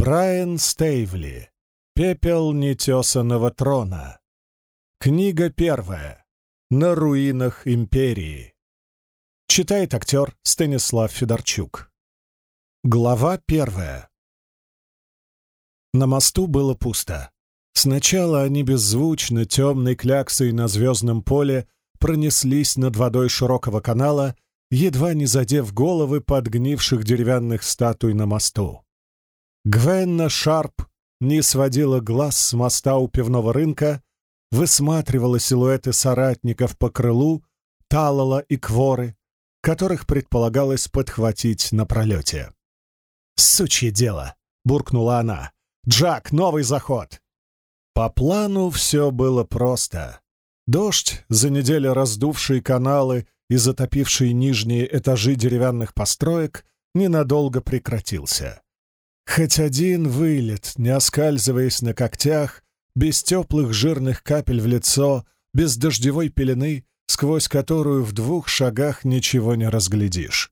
Брайан Стейвли. Пепел нетесанного трона. Книга первая. На руинах империи. Читает актер Станислав Федорчук. Глава первая. На мосту было пусто. Сначала они беззвучно, темной кляксой на звездном поле пронеслись над водой широкого канала, едва не задев головы подгнивших деревянных статуй на мосту. Гвенна Шарп не сводила глаз с моста у пивного рынка, высматривала силуэты соратников по крылу, Талала и Кворы, которых предполагалось подхватить на пролете. «Сучье дело!» — буркнула она. «Джак, новый заход!» По плану все было просто. Дождь, за неделю раздувший каналы и затопивший нижние этажи деревянных построек, ненадолго прекратился. Хоть один вылет, не оскальзываясь на когтях, без теплых жирных капель в лицо, без дождевой пелены, сквозь которую в двух шагах ничего не разглядишь.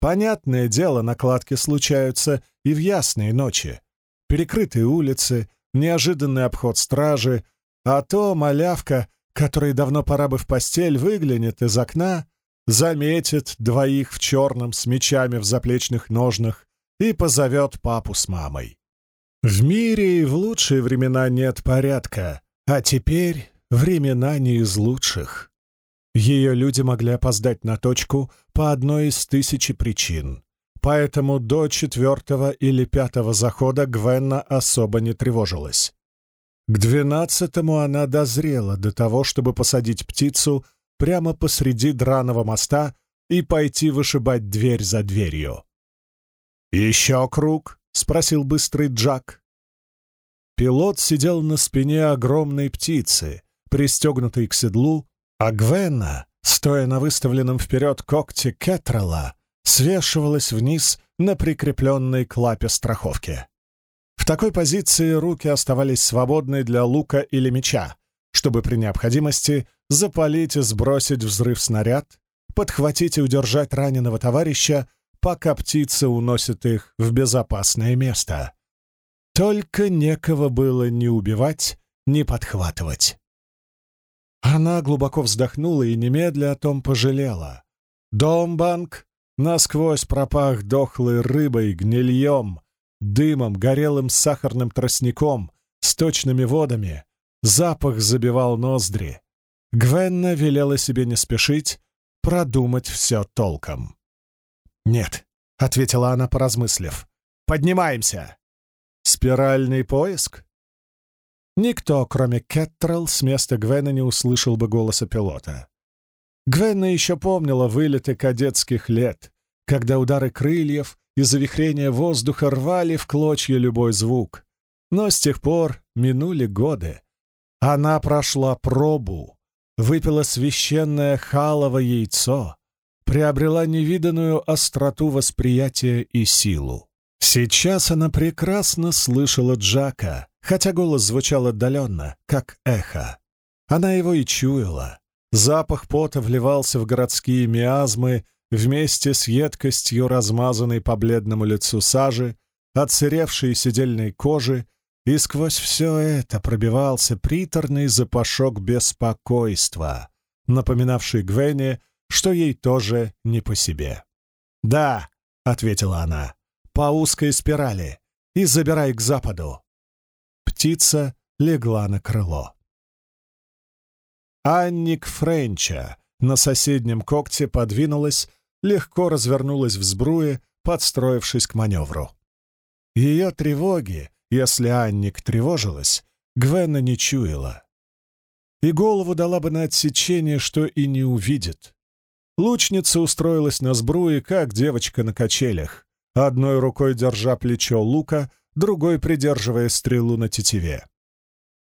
Понятное дело, накладки случаются и в ясные ночи. Перекрытые улицы, неожиданный обход стражи, а то малявка, которой давно пора бы в постель, выглянет из окна, заметит двоих в черном с мечами в заплечных ножнах, и позовет папу с мамой. В мире и в лучшие времена нет порядка, а теперь времена не из лучших. Ее люди могли опоздать на точку по одной из тысячи причин, поэтому до четвертого или пятого захода Гвенна особо не тревожилась. К двенадцатому она дозрела до того, чтобы посадить птицу прямо посреди драного моста и пойти вышибать дверь за дверью. «Еще круг?» — спросил быстрый Джак. Пилот сидел на спине огромной птицы, пристегнутой к седлу, а Гвенна, стоя на выставленном вперед когте Кетрала, свешивалась вниз на прикрепленной к лапе страховки. В такой позиции руки оставались свободны для лука или меча, чтобы при необходимости запалить и сбросить взрыв снаряд, подхватить и удержать раненого товарища пока птица уносит их в безопасное место. Только некого было ни убивать, ни подхватывать. Она глубоко вздохнула и немедля о том пожалела. Домбанк насквозь пропах дохлой рыбой, гнильем, дымом, горелым сахарным тростником, сточными водами. Запах забивал ноздри. Гвенна велела себе не спешить, продумать все толком. «Нет», — ответила она, поразмыслив. «Поднимаемся!» «Спиральный поиск?» Никто, кроме Кеттрелл, с места Гвена не услышал бы голоса пилота. Гвенна еще помнила вылеты кадетских лет, когда удары крыльев и завихрения воздуха рвали в клочья любой звук. Но с тех пор минули годы. Она прошла пробу, выпила священное халово яйцо, приобрела невиданную остроту восприятия и силу. Сейчас она прекрасно слышала Джака, хотя голос звучал отдаленно, как эхо. Она его и чуяла. Запах пота вливался в городские миазмы вместе с едкостью, размазанной по бледному лицу сажи, отсыревшей седельной кожи, и сквозь все это пробивался приторный запашок беспокойства, напоминавший Гвене что ей тоже не по себе. «Да», — ответила она, — «по узкой спирали и забирай к западу». Птица легла на крыло. Анник Френча на соседнем когте подвинулась, легко развернулась в сбруе, подстроившись к маневру. Ее тревоги, если Анник тревожилась, Гвена не чуяла. И голову дала бы на отсечение, что и не увидит. Лучница устроилась на сбруе, как девочка на качелях, одной рукой держа плечо лука, другой придерживая стрелу на тетиве.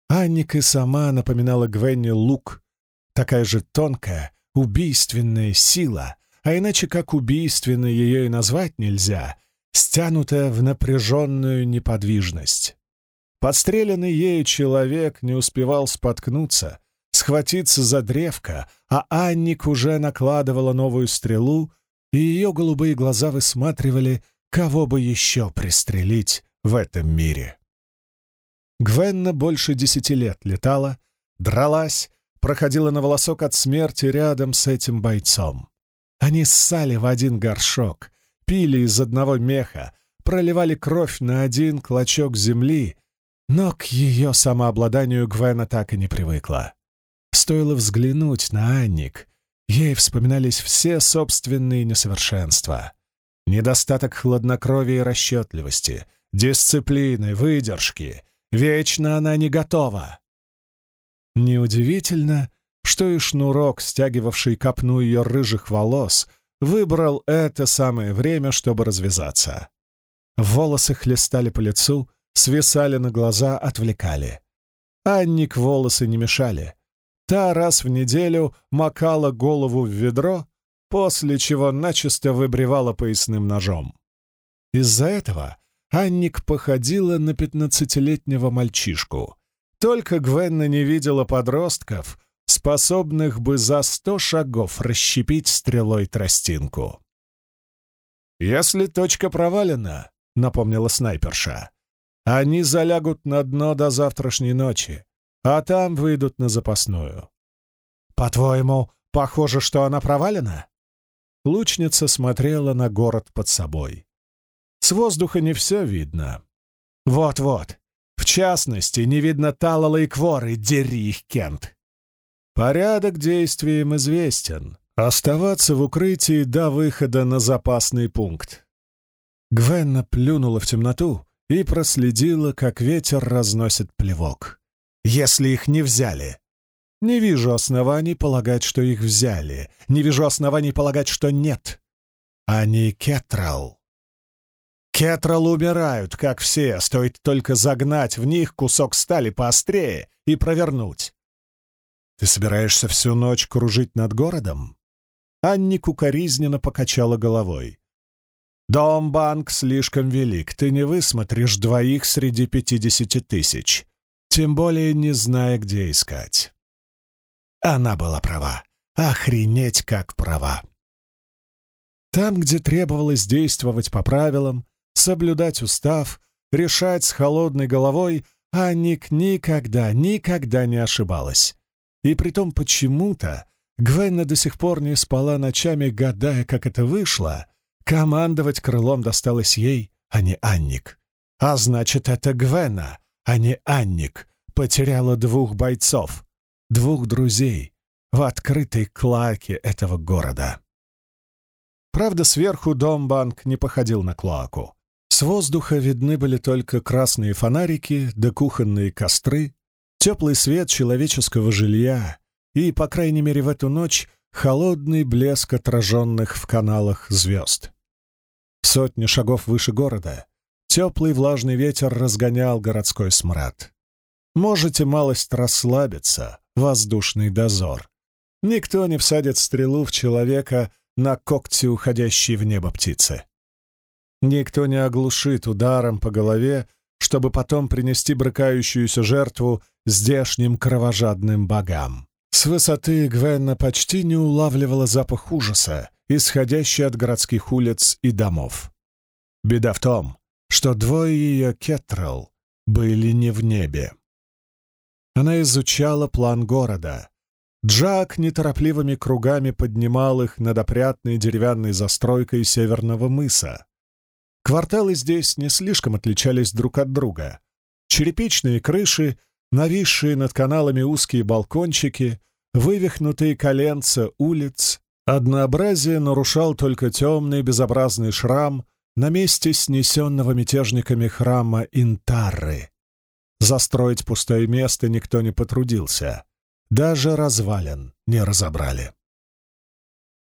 Анника сама напоминала Гвенни лук, такая же тонкая, убийственная сила, а иначе как убийственной ее и назвать нельзя, стянутая в напряженную неподвижность. Подстреленный ею человек не успевал споткнуться, схватиться за древко, а Анник уже накладывала новую стрелу, и ее голубые глаза высматривали, кого бы еще пристрелить в этом мире. Гвенна больше десяти лет летала, дралась, проходила на волосок от смерти рядом с этим бойцом. Они ссали в один горшок, пили из одного меха, проливали кровь на один клочок земли, но к ее самообладанию Гвена так и не привыкла. Стоило взглянуть на Анник, ей вспоминались все собственные несовершенства. Недостаток хладнокровия и расчетливости, дисциплины, выдержки. Вечно она не готова. Неудивительно, что и шнурок, стягивавший копну ее рыжих волос, выбрал это самое время, чтобы развязаться. Волосы хлестали по лицу, свисали на глаза, отвлекали. Анник волосы не мешали. Та раз в неделю макала голову в ведро, после чего начисто выбривала поясным ножом. Из-за этого Анник походила на пятнадцатилетнего мальчишку. Только Гвенна не видела подростков, способных бы за сто шагов расщепить стрелой тростинку. «Если точка провалена», — напомнила снайперша, — «они залягут на дно до завтрашней ночи, а там выйдут на запасную». «По-твоему, похоже, что она провалена?» Лучница смотрела на город под собой. С воздуха не все видно. Вот-вот. В частности, не видно Талала и Кворы, дери их, Кент. Порядок действий известен. Оставаться в укрытии до выхода на запасный пункт. Гвенна плюнула в темноту и проследила, как ветер разносит плевок. «Если их не взяли!» «Не вижу оснований полагать, что их взяли. Не вижу оснований полагать, что нет. Они Кетрал. Кетрал умирают, как все, стоит только загнать в них кусок стали поострее и провернуть. Ты собираешься всю ночь кружить над городом? Анник укоризненно покачала головой. Дом-банк слишком велик, ты не высмотришь двоих среди пятидесяти тысяч, тем более не зная, где искать. Она была права. Охренеть как права. Там, где требовалось действовать по правилам, соблюдать устав, решать с холодной головой, Анник никогда, никогда не ошибалась. И притом почему-то Гвенна до сих пор не спала ночами, гадая, как это вышло. Командовать крылом досталось ей, а не Анник. А значит, это Гвенна, а не Анник, потеряла двух бойцов, двух друзей в открытой клаке этого города. Правда, сверху дом-банк не походил на клоаку. С воздуха видны были только красные фонарики да кухонные костры, теплый свет человеческого жилья и, по крайней мере в эту ночь, холодный блеск отраженных в каналах звезд. Сотни шагов выше города теплый влажный ветер разгонял городской смрад. Можете малость расслабиться, воздушный дозор. Никто не всадит стрелу в человека на когти уходящей в небо птицы. Никто не оглушит ударом по голове, чтобы потом принести брыкающуюся жертву здешним кровожадным богам. С высоты Гвенна почти не улавливала запах ужаса, исходящий от городских улиц и домов. Беда в том, что двое ее Кеттрелл были не в небе. Она изучала план города. Джак неторопливыми кругами поднимал их над опрятной деревянной застройкой северного мыса. Кварталы здесь не слишком отличались друг от друга. Черепичные крыши, нависшие над каналами узкие балкончики, вывихнутые коленца улиц. Однообразие нарушал только темный безобразный шрам на месте снесенного мятежниками храма Интарры. Застроить пустое место никто не потрудился. Даже развалин не разобрали.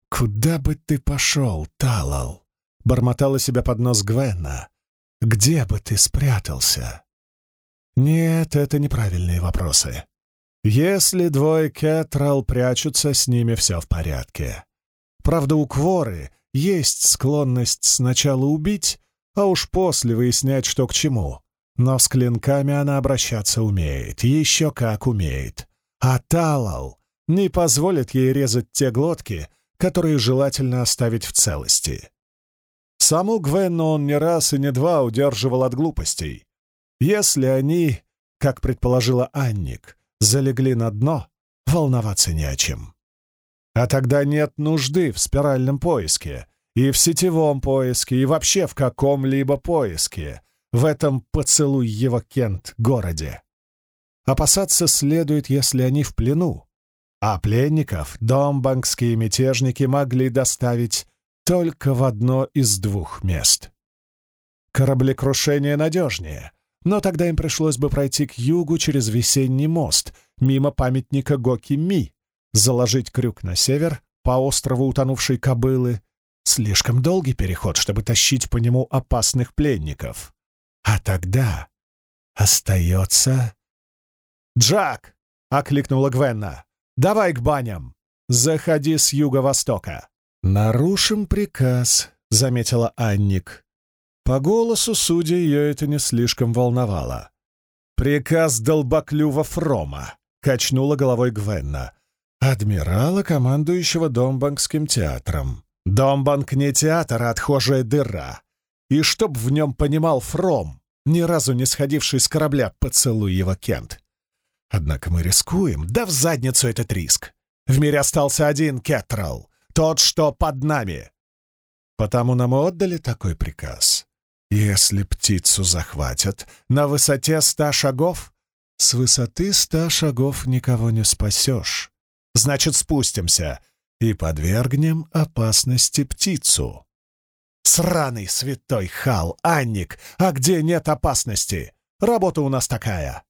«Куда бы ты пошел, Талал?» — бормотала себя под нос Гвенна. «Где бы ты спрятался?» «Нет, это неправильные вопросы. Если двое Кетрал прячутся, с ними все в порядке. Правда, у Кворы есть склонность сначала убить, а уж после выяснять, что к чему. Но с клинками она обращаться умеет, еще как умеет. А Талал не позволит ей резать те глотки, которые желательно оставить в целости. Саму Гвенну он не раз и не два удерживал от глупостей. Если они, как предположила Анник, залегли на дно, волноваться не о чем. А тогда нет нужды в спиральном поиске, и в сетевом поиске, и вообще в каком-либо поиске, в этом поцелуй его Кент городе. Опасаться следует, если они в плену, а пленников домбангские мятежники могли доставить только в одно из двух мест. Кораблекрушение надежнее, но тогда им пришлось бы пройти к югу через весенний мост, мимо памятника Гоки-Ми, заложить крюк на север, по острову утонувшей кобылы. Слишком долгий переход, чтобы тащить по нему опасных пленников. А тогда остается... «Джак!» — окликнула Гвенна. «Давай к баням! Заходи с юго-востока!» «Нарушим приказ», — заметила Анник. По голосу, судя, ее это не слишком волновало. «Приказ долбоклюва Фрома», — качнула головой Гвенна. «Адмирала, командующего Домбангским театром. Домбанг не театр, а отхожая дыра. И чтоб в нем понимал Фром, ни разу не сходивший с корабля, поцелуй его Кент. Однако мы рискуем, да в задницу этот риск. В мире остался один Кеттрал тот, что под нами. Потому нам отдали такой приказ. Если птицу захватят на высоте ста шагов, с высоты ста шагов никого не спасешь. Значит, спустимся и подвергнем опасности птицу. Сраный святой хал, Анник, а где нет опасности? Работа у нас такая.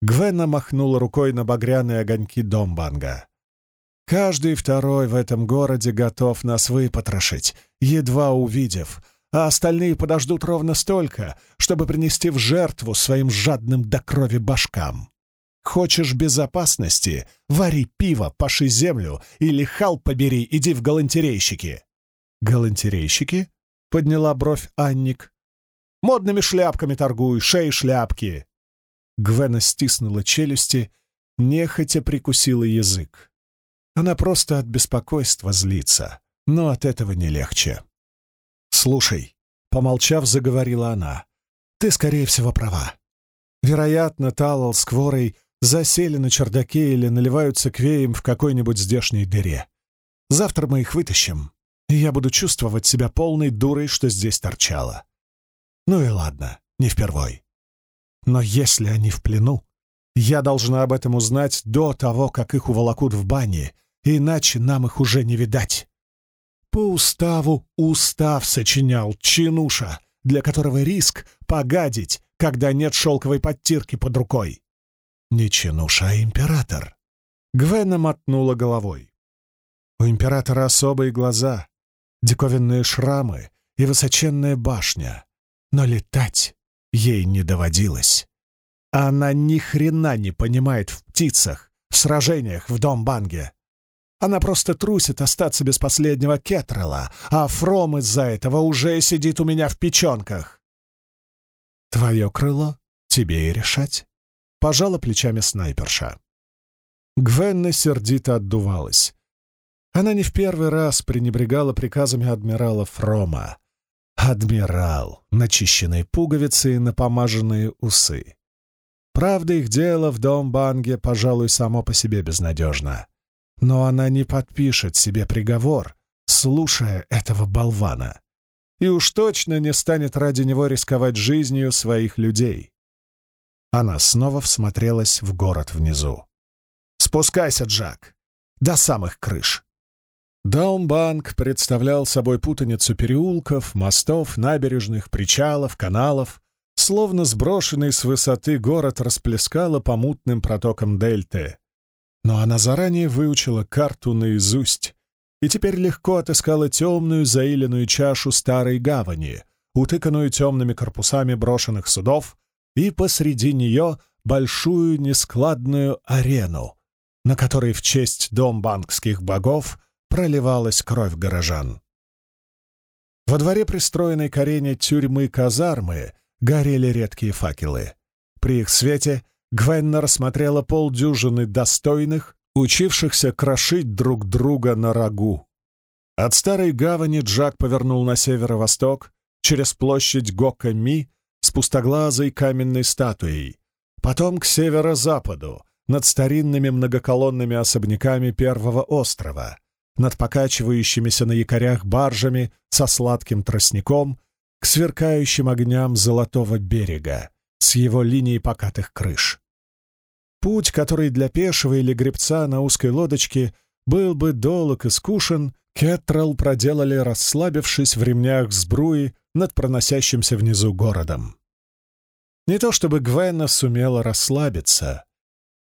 Гвена махнула рукой на багряные огоньки Домбанга. Каждый второй в этом городе готов нас выпотрошить, едва увидев, а остальные подождут ровно столько, чтобы принести в жертву своим жадным до крови башкам. Хочешь безопасности — вари пиво, паши землю или хал побери, иди в галантерейщики. «Галантерейщики?» — подняла бровь Анник. «Модными шляпками торгуй, шеи шляпки!» Гвена стиснула челюсти, нехотя прикусила язык. Она просто от беспокойства злится, но от этого не легче. «Слушай», — помолчав, заговорила она, — «ты, скорее всего, права. Вероятно, Талал с Кворой засели на чердаке или наливаются квеем в какой-нибудь здешней дыре. Завтра мы их вытащим, и я буду чувствовать себя полной дурой, что здесь торчала. Ну и ладно, не впервой. Но если они в плену, я должна об этом узнать до того, как их уволокут в бане иначе нам их уже не видать. По уставу устав сочинял чинуша, для которого риск погадить, когда нет шелковой подтирки под рукой. Не чинуша, а император. Гвена мотнула головой. У императора особые глаза, диковинные шрамы и высоченная башня, но летать ей не доводилось. Она ни хрена не понимает в птицах, в сражениях в Домбанге. Она просто трусит остаться без последнего кетрела, а Фром из-за этого уже сидит у меня в печенках. Твое крыло тебе и решать. Пожала плечами снайперша. Гвенна сердито отдувалась. Она не в первый раз пренебрегала приказами адмирала Фрома. Адмирал, начищенные пуговицы и напомаженные усы. Правда, их дело в Домбанге, пожалуй, само по себе безнадежно. Но она не подпишет себе приговор, слушая этого болвана. И уж точно не станет ради него рисковать жизнью своих людей. Она снова всмотрелась в город внизу. «Спускайся, Джак! До самых крыш!» Даумбанк представлял собой путаницу переулков, мостов, набережных, причалов, каналов, словно сброшенный с высоты город расплескало по мутным протокам дельты но она заранее выучила карту наизусть и теперь легко отыскала темную заиленную чашу старой гавани, утыканную темными корпусами брошенных судов, и посреди нее большую нескладную арену, на которой в честь дом банкских богов проливалась кровь горожан. Во дворе пристроенной к арене тюрьмы казармы горели редкие факелы. При их свете Гвенна рассмотрела полдюжины достойных, учившихся крошить друг друга на рагу. От старой гавани Джак повернул на северо-восток, через площадь Гока-Ми с пустоглазой каменной статуей, потом к северо-западу, над старинными многоколонными особняками первого острова, над покачивающимися на якорях баржами со сладким тростником к сверкающим огням золотого берега с его линией покатых крыш. Путь, который для пешего или гребца на узкой лодочке был бы долг и скушен, Кеттрелл проделали, расслабившись в ремнях сбруи над проносящимся внизу городом. Не то чтобы Гвенна сумела расслабиться.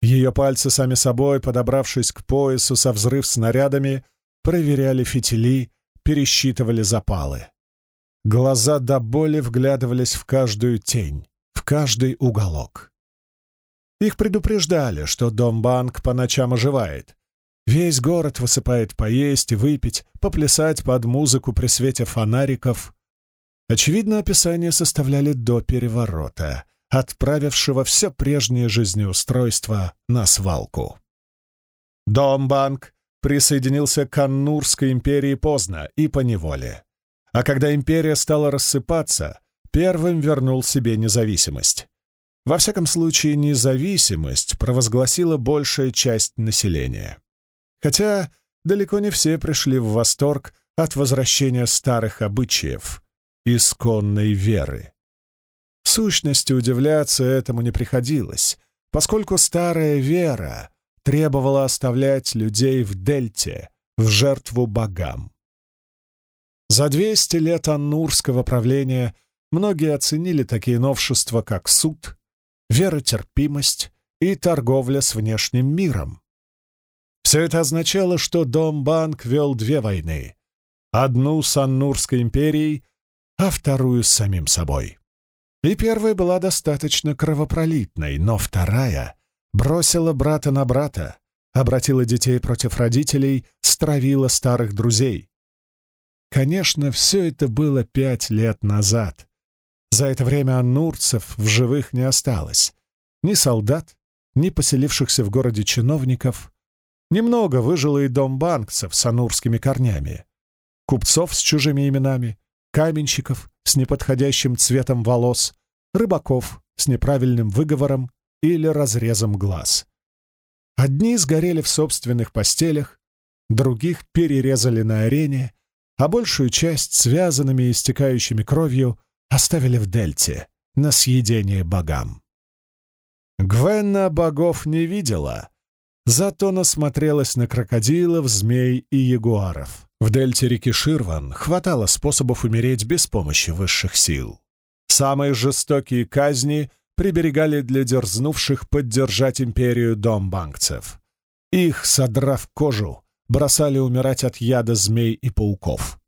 Ее пальцы сами собой, подобравшись к поясу со взрыв снарядами, проверяли фитили, пересчитывали запалы. Глаза до боли вглядывались в каждую тень, в каждый уголок. Их предупреждали, что дом-банк по ночам оживает, Весь город высыпает поесть и выпить, поплясать под музыку при свете фонариков. Очевидно, описание составляли до переворота, отправившего все прежнее жизнеустройство на свалку. Домбанк присоединился к Аннурской империи поздно и по неволе. А когда империя стала рассыпаться, первым вернул себе независимость. Во всяком случае, независимость провозгласила большая часть населения. Хотя далеко не все пришли в восторг от возвращения старых обычаев, исконной веры. В сущности, удивляться этому не приходилось, поскольку старая вера требовала оставлять людей в дельте, в жертву богам. За 200 лет аннурского правления многие оценили такие новшества, как суд, веротерпимость и торговля с внешним миром. Все это означало, что Дом-банк вел две войны. Одну с Аннурской империей, а вторую с самим собой. И первая была достаточно кровопролитной, но вторая бросила брата на брата, обратила детей против родителей, стравила старых друзей. Конечно, все это было пять лет назад. За это время аннурцев в живых не осталось. Ни солдат, ни поселившихся в городе чиновников, Немного выжило и дом банкцев с анурскими корнями, купцов с чужими именами, каменщиков с неподходящим цветом волос, рыбаков с неправильным выговором или разрезом глаз. Одни сгорели в собственных постелях, других перерезали на арене, а большую часть, связанными и истекающими кровью, оставили в дельте на съедение богам. Гвенна богов не видела, Зато насмотрелась на крокодилов, змей и ягуаров. В дельте реки Ширван хватало способов умереть без помощи высших сил. Самые жестокие казни приберегали для дерзнувших поддержать империю домбанкцев. Их, содрав кожу, бросали умирать от яда змей и пауков.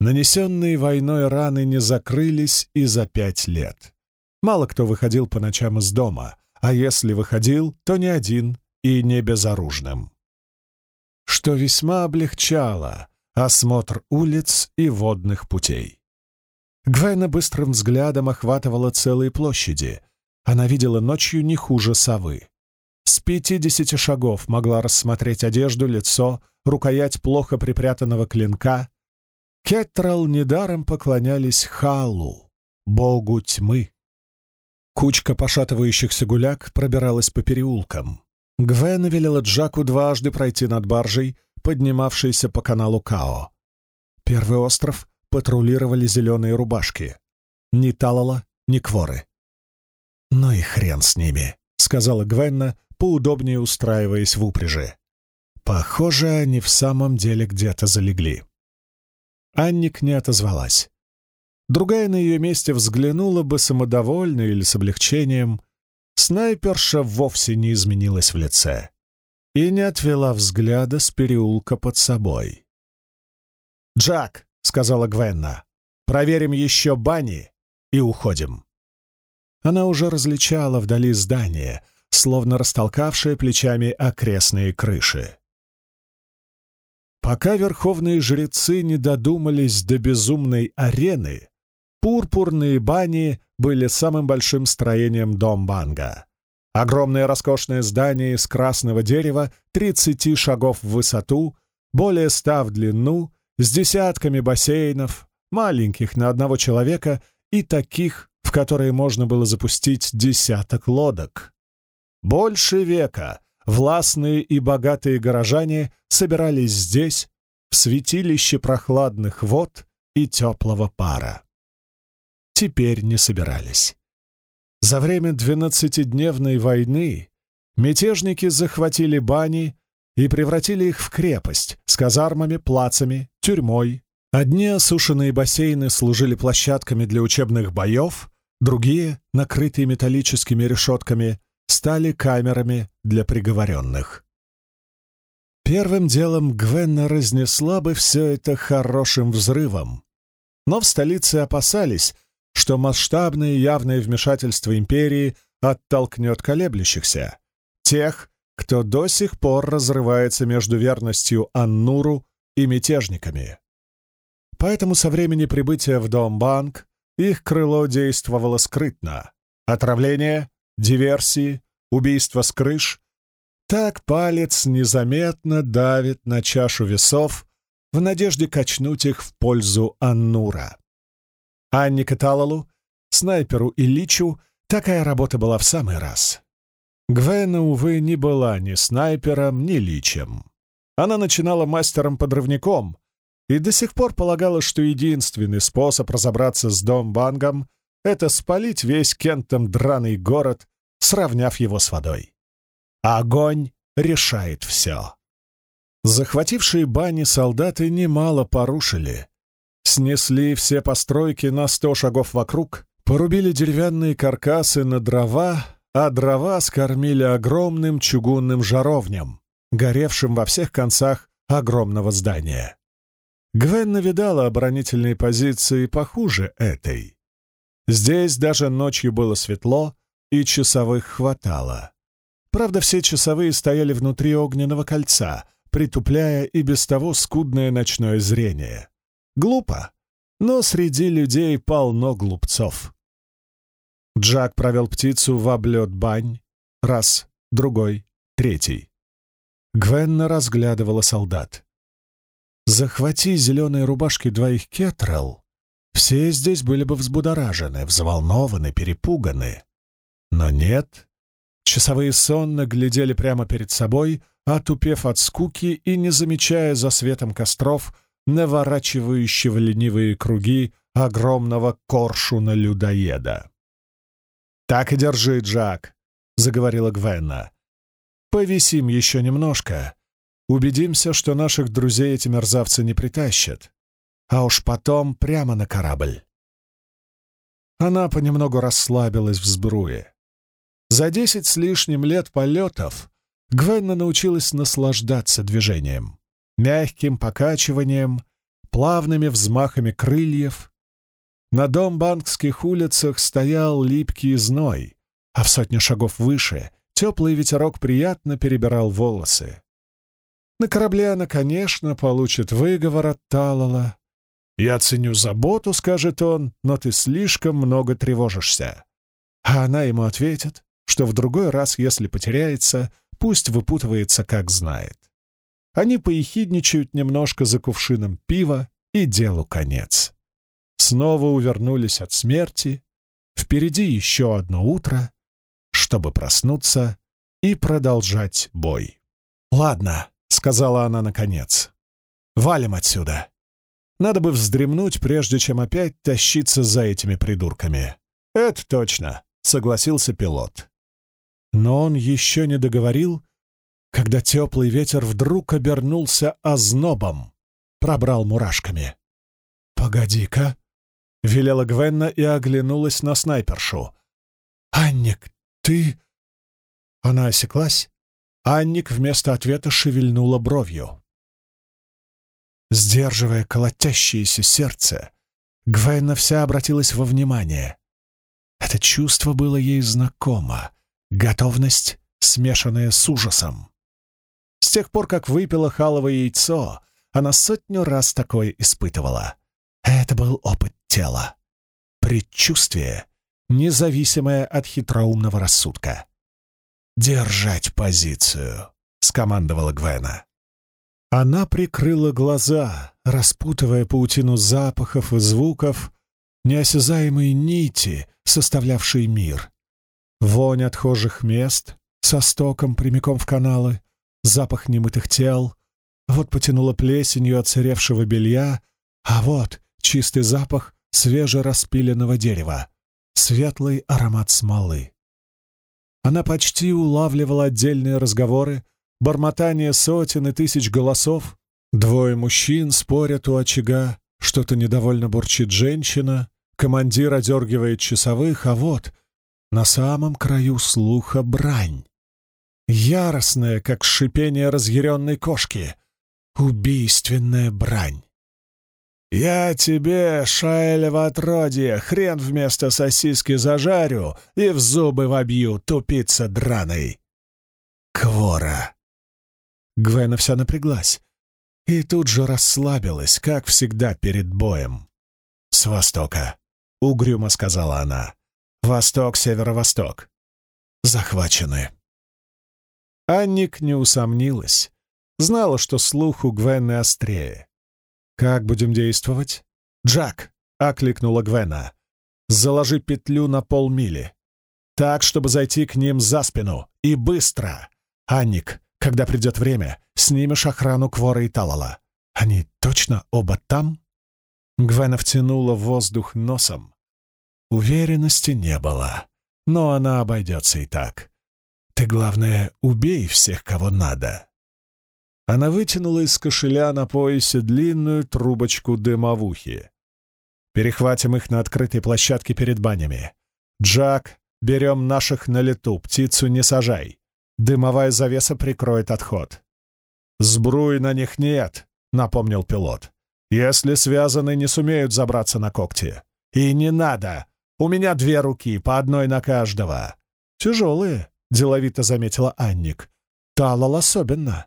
Нанесенные войной раны не закрылись и за пять лет. Мало кто выходил по ночам из дома, а если выходил, то не один, и не безоружным. Что весьма облегчало осмотр улиц и водных путей. Гвена быстрым взглядом охватывала целые площади. Она видела ночью не хуже совы. С пятидесяти шагов могла рассмотреть одежду, лицо, рукоять плохо припрятанного клинка. Кеттрал недаром поклонялись Халу, богу тьмы. Кучка пошатывающихся гуляк пробиралась по переулкам. Гвен велела Джаку дважды пройти над баржей, поднимавшейся по каналу Као. Первый остров патрулировали зеленые рубашки. Ни Талала, ни Кворы. «Ну и хрен с ними», — сказала Гвенна, поудобнее устраиваясь в упряжи. Похоже, они в самом деле где-то залегли. Анник не отозвалась. Другая на ее месте взглянула бы самодовольно или с облегчением, снайперша вовсе не изменилась в лице и не отвела взгляда с переулка под собой. «Джак», — сказала Гвенна, — «проверим еще бани и уходим». Она уже различала вдали здание, словно растолкавшие плечами окрестные крыши. Пока верховные жрецы не додумались до безумной арены, пурпурные бани были самым большим строением Домбанга. Огромное роскошное здание из красного дерева, 30 шагов в высоту, более ста в длину, с десятками бассейнов, маленьких на одного человека и таких, в которые можно было запустить десяток лодок. Больше века властные и богатые горожане собирались здесь, в святилище прохладных вод и теплого пара. Теперь не собирались. За время двенадцатидневной войны мятежники захватили бани и превратили их в крепость с казармами, плацами, тюрьмой. Одни осушенные бассейны служили площадками для учебных боев, другие, накрытые металлическими решетками, стали камерами для приговоренных. Первым делом Гвенна разнесла бы все это хорошим взрывом. Но в столице опасались, что масштабное явное вмешательство империи оттолкнет колеблющихся, тех, кто до сих пор разрывается между верностью Аннуру и мятежниками. Поэтому со времени прибытия в Дом-банк их крыло действовало скрытно. Отравление, диверсии, убийство с крыш. Так палец незаметно давит на чашу весов в надежде качнуть их в пользу Аннура. Анне Каталалу, снайперу и Личу такая работа была в самый раз. Гвена, увы, не была ни снайпером, ни Личем. Она начинала мастером-подрывником и до сих пор полагала, что единственный способ разобраться с Домбангом — это спалить весь Кентом драный город, сравняв его с водой. Огонь решает все. Захватившие бани солдаты немало порушили, снесли все постройки на сто шагов вокруг, порубили деревянные каркасы на дрова, а дрова скормили огромным чугунным жаровням, горевшим во всех концах огромного здания. Гвен навидала оборонительные позиции похуже этой. Здесь даже ночью было светло, и часовых хватало. Правда, все часовые стояли внутри огненного кольца, притупляя и без того скудное ночное зрение. Глупо, но среди людей полно глупцов. Джак провел птицу в облет бань. Раз, другой, третий. Гвенна разглядывала солдат. Захвати зеленые рубашки двоих кетрел, все здесь были бы взбудоражены, взволнованы, перепуганы. Но нет. Часовые сонно глядели прямо перед собой, отупев от скуки и не замечая за светом костров наворачивающего ленивые круги огромного коршуна-людоеда. «Так и держи, Джак», — заговорила Гвенна. «Повисим еще немножко. Убедимся, что наших друзей эти мерзавцы не притащат. А уж потом прямо на корабль». Она понемногу расслабилась в сбруе. За десять с лишним лет полетов Гвенна научилась наслаждаться движением мягким покачиванием, плавными взмахами крыльев. На дом банкских улицах стоял липкий зной, а в сотню шагов выше теплый ветерок приятно перебирал волосы. На корабле она, конечно, получит выговор от Талала. «Я ценю заботу», — скажет он, — «но ты слишком много тревожишься». А она ему ответит, что в другой раз, если потеряется, пусть выпутывается, как знает. Они поехидничают немножко за кувшином пива, и делу конец. Снова увернулись от смерти. Впереди еще одно утро, чтобы проснуться и продолжать бой. «Ладно», — сказала она наконец, — «валим отсюда. Надо бы вздремнуть, прежде чем опять тащиться за этими придурками». «Это точно», — согласился пилот. Но он еще не договорил, когда теплый ветер вдруг обернулся ознобом, пробрал мурашками. «Погоди-ка!» — велела Гвенна и оглянулась на снайпершу. «Анник, ты...» Она осеклась. Анник вместо ответа шевельнула бровью. Сдерживая колотящееся сердце, Гвенна вся обратилась во внимание. Это чувство было ей знакомо. Готовность, смешанная с ужасом. С тех пор, как выпила халовое яйцо, она сотню раз такое испытывала. Это был опыт тела. Предчувствие, независимое от хитроумного рассудка. «Держать позицию», — скомандовала Гвена. Она прикрыла глаза, распутывая паутину запахов и звуков, неосязаемые нити, составлявшие мир. Вонь отхожих мест со стоком прямиком в каналы, запах немытых тел, вот потянуло плесенью отсыревшего белья, а вот чистый запах свежераспиленного дерева, светлый аромат смолы. Она почти улавливала отдельные разговоры, бормотание сотен и тысяч голосов. Двое мужчин спорят у очага, что-то недовольно бурчит женщина, командир одергивает часовых, а вот на самом краю слуха брань. Яростная, как шипение разъяренной кошки. Убийственная брань. «Я тебе, Шаэлево отродье, хрен вместо сосиски зажарю и в зубы вобью, тупица драный!» «Квора!» Гвена вся напряглась и тут же расслабилась, как всегда перед боем. «С востока», — угрюмо сказала она. «Восток, северо-восток. Захвачены». Анник не усомнилась. Знала, что слух у Гвены острее. «Как будем действовать?» «Джак!» — окликнула Гвена. «Заложи петлю на полмили. Так, чтобы зайти к ним за спину. И быстро! Анник, когда придет время, снимешь охрану Квора и Талала. Они точно оба там?» Гвена втянула воздух носом. Уверенности не было, но она обойдется и так. «Ты, главное, убей всех, кого надо». Она вытянула из кошеля на поясе длинную трубочку дымовухи. «Перехватим их на открытой площадке перед банями. Джак, берем наших на лету, птицу не сажай. Дымовая завеса прикроет отход». «Сбруи на них нет», — напомнил пилот. «Если связаны, не сумеют забраться на когти. И не надо. У меня две руки, по одной на каждого». «Тяжелые», — деловито заметила Анник. «Талал особенно».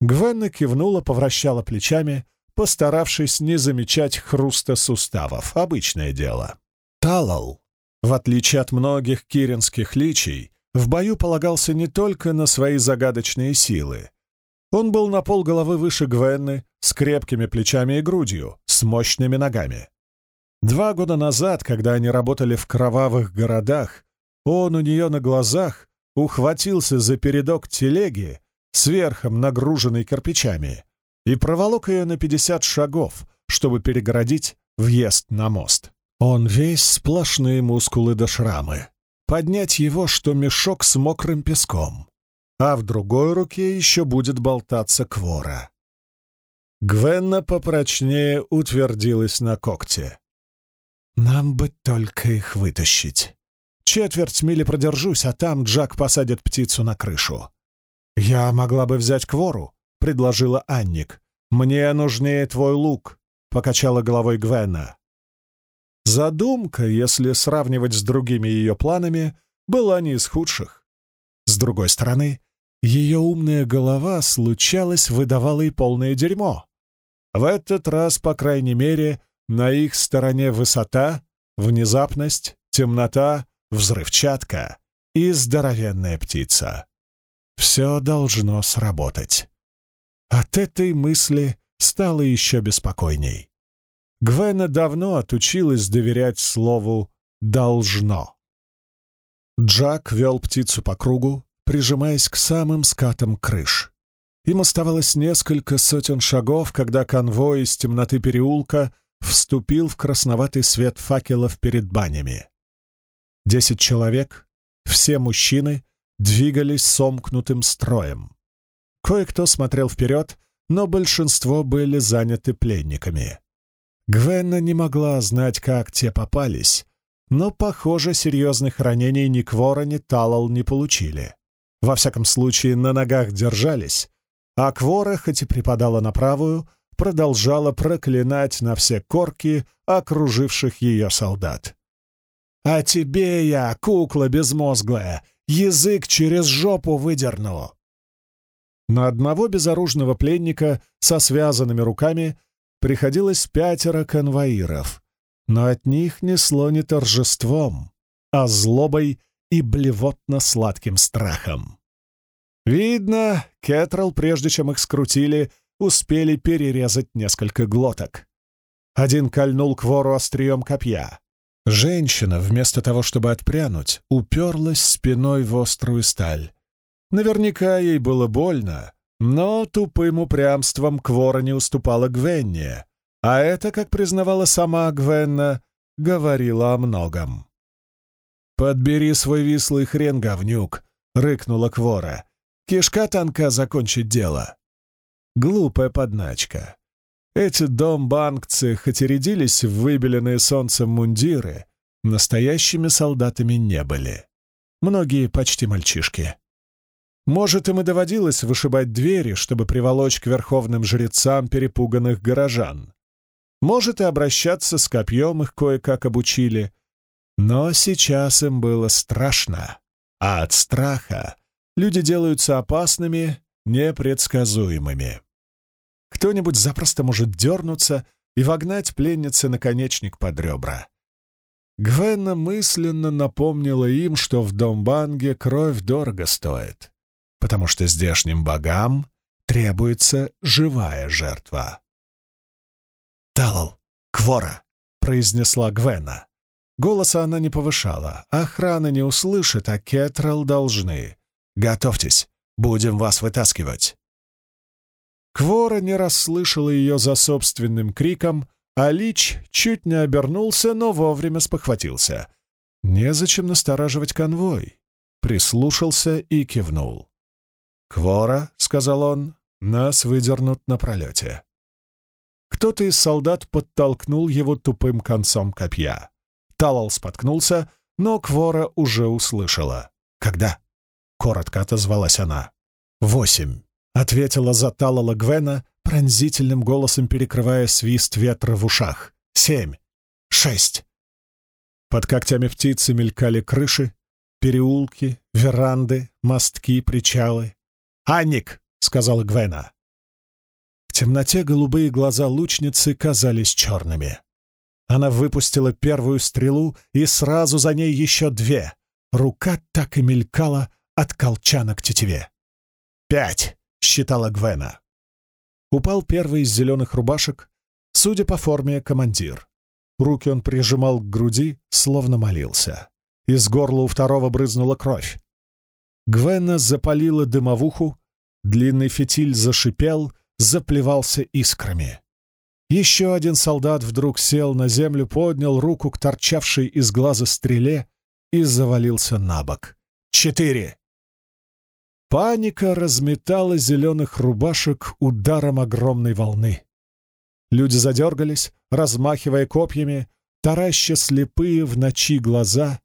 Гвенна кивнула, повращала плечами, постаравшись не замечать хруста суставов. Обычное дело. Талал, в отличие от многих киринских личий, в бою полагался не только на свои загадочные силы. Он был на пол головы выше Гвенны, с крепкими плечами и грудью, с мощными ногами. Два года назад, когда они работали в кровавых городах, он у нее на глазах ухватился за передок телеги сверхом нагруженной кирпичами, и проволок ее на пятьдесят шагов, чтобы перегородить въезд на мост. Он весь сплошные мускулы до шрамы. Поднять его, что мешок с мокрым песком. А в другой руке еще будет болтаться квора. Гвенна попрочнее утвердилась на когте. «Нам бы только их вытащить. Четверть мили продержусь, а там Джак посадит птицу на крышу. «Я могла бы взять Квору», — предложила Анник. «Мне нужнее твой лук», — покачала головой Гвена. Задумка, если сравнивать с другими ее планами, была не из худших. С другой стороны, ее умная голова, случалось, выдавала и полное дерьмо. В этот раз, по крайней мере, на их стороне высота, внезапность, темнота, взрывчатка и здоровенная птица. Все должно сработать. От этой мысли стало еще беспокойней. Гвена давно отучилась доверять слову «должно». Джак вел птицу по кругу, прижимаясь к самым скатам крыш. Им оставалось несколько сотен шагов, когда конвой из темноты переулка вступил в красноватый свет факелов перед банями. Десять человек, все мужчины, двигались сомкнутым строем. Кое-кто смотрел вперед, но большинство были заняты пленниками. Гвенна не могла знать, как те попались, но, похоже, серьезных ранений ни Квора, ни Талал не получили. Во всяком случае, на ногах держались, а Квора, хоть и припадала на правую, продолжала проклинать на все корки окруживших ее солдат. «А тебе я, кукла безмозглая, язык через жопу выдерну!» На одного безоружного пленника со связанными руками приходилось пятеро конвоиров, но от них несло не торжеством, а злобой и блевотно-сладким страхом. Видно, Кэтрол, прежде чем их скрутили, успели перерезать несколько глоток. Один кольнул к вору острием копья. Женщина, вместо того, чтобы отпрянуть, уперлась спиной в острую сталь. Наверняка ей было больно, но тупым упрямством Квора не уступала Гвенне, а это, как признавала сама Гвенна, говорило о многом. «Подбери свой вислый хрен, говнюк!» — рыкнула Квора. «Кишка танка закончить дело!» Глупая подначка. Эти домбанкцы, хоть и рядились в выбеленные солнцем мундиры, настоящими солдатами не были. Многие почти мальчишки. Может, им и доводилось вышибать двери, чтобы приволочь к верховным жрецам перепуганных горожан. Может, и обращаться с копьем их кое-как обучили. Но сейчас им было страшно. А от страха люди делаются опасными, непредсказуемыми. Кто-нибудь запросто может дернуться и вогнать пленнице наконечник под ребра. Гвенна мысленно напомнила им, что в Домбанге кровь дорого стоит потому что здешним богам требуется живая жертва. «Талал, Квора!» — произнесла Гвена. Голоса она не повышала, охрана не услышит, а Кетрал должны. «Готовьтесь, будем вас вытаскивать!» Квора не расслышала ее за собственным криком, а Лич чуть не обернулся, но вовремя спохватился. Незачем настораживать конвой. Прислушался и кивнул. «Квора», — сказал он, — «нас выдернут на пролете». Кто-то из солдат подтолкнул его тупым концом копья. Талал споткнулся, но Квора уже услышала. «Когда?» — коротко отозвалась она. «Восемь», — ответила за Талала Гвена, пронзительным голосом перекрывая свист ветра в ушах. «Семь! Шесть!» Под когтями птицы мелькали крыши, переулки, веранды, мостки, причалы. «Анник!» — сказала Гвена. В темноте голубые глаза лучницы казались черными. Она выпустила первую стрелу, и сразу за ней еще две. Рука так и мелькала от колчана к тетиве. «Пять!» — считала Гвена. Упал первый из зеленых рубашек, судя по форме, командир. Руки он прижимал к груди, словно молился. Из горла у второго брызнула кровь. Гвена запалила дымовуху, длинный фитиль зашипел, заплевался искрами. Еще один солдат вдруг сел на землю, поднял руку к торчавшей из глаза стреле и завалился на бок. «Четыре!» Паника разметала зеленых рубашек ударом огромной волны. Люди задергались, размахивая копьями, тараща слепые в ночи глаза,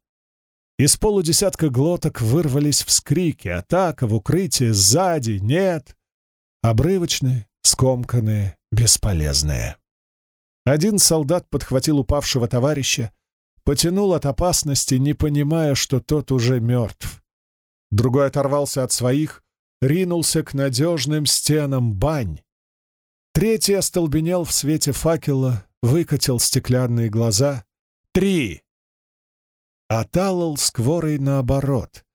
из полудесятка глоток вырвались вскрики, атака в укрытие, сзади, нет. Обрывочные, скомканные, бесполезные. Один солдат подхватил упавшего товарища, потянул от опасности, не понимая, что тот уже мертв. Другой оторвался от своих, ринулся к надежным стенам бань. Третий остолбенел в свете факела, выкатил стеклянные глаза. «Три!» а Талал с Кворой наоборот.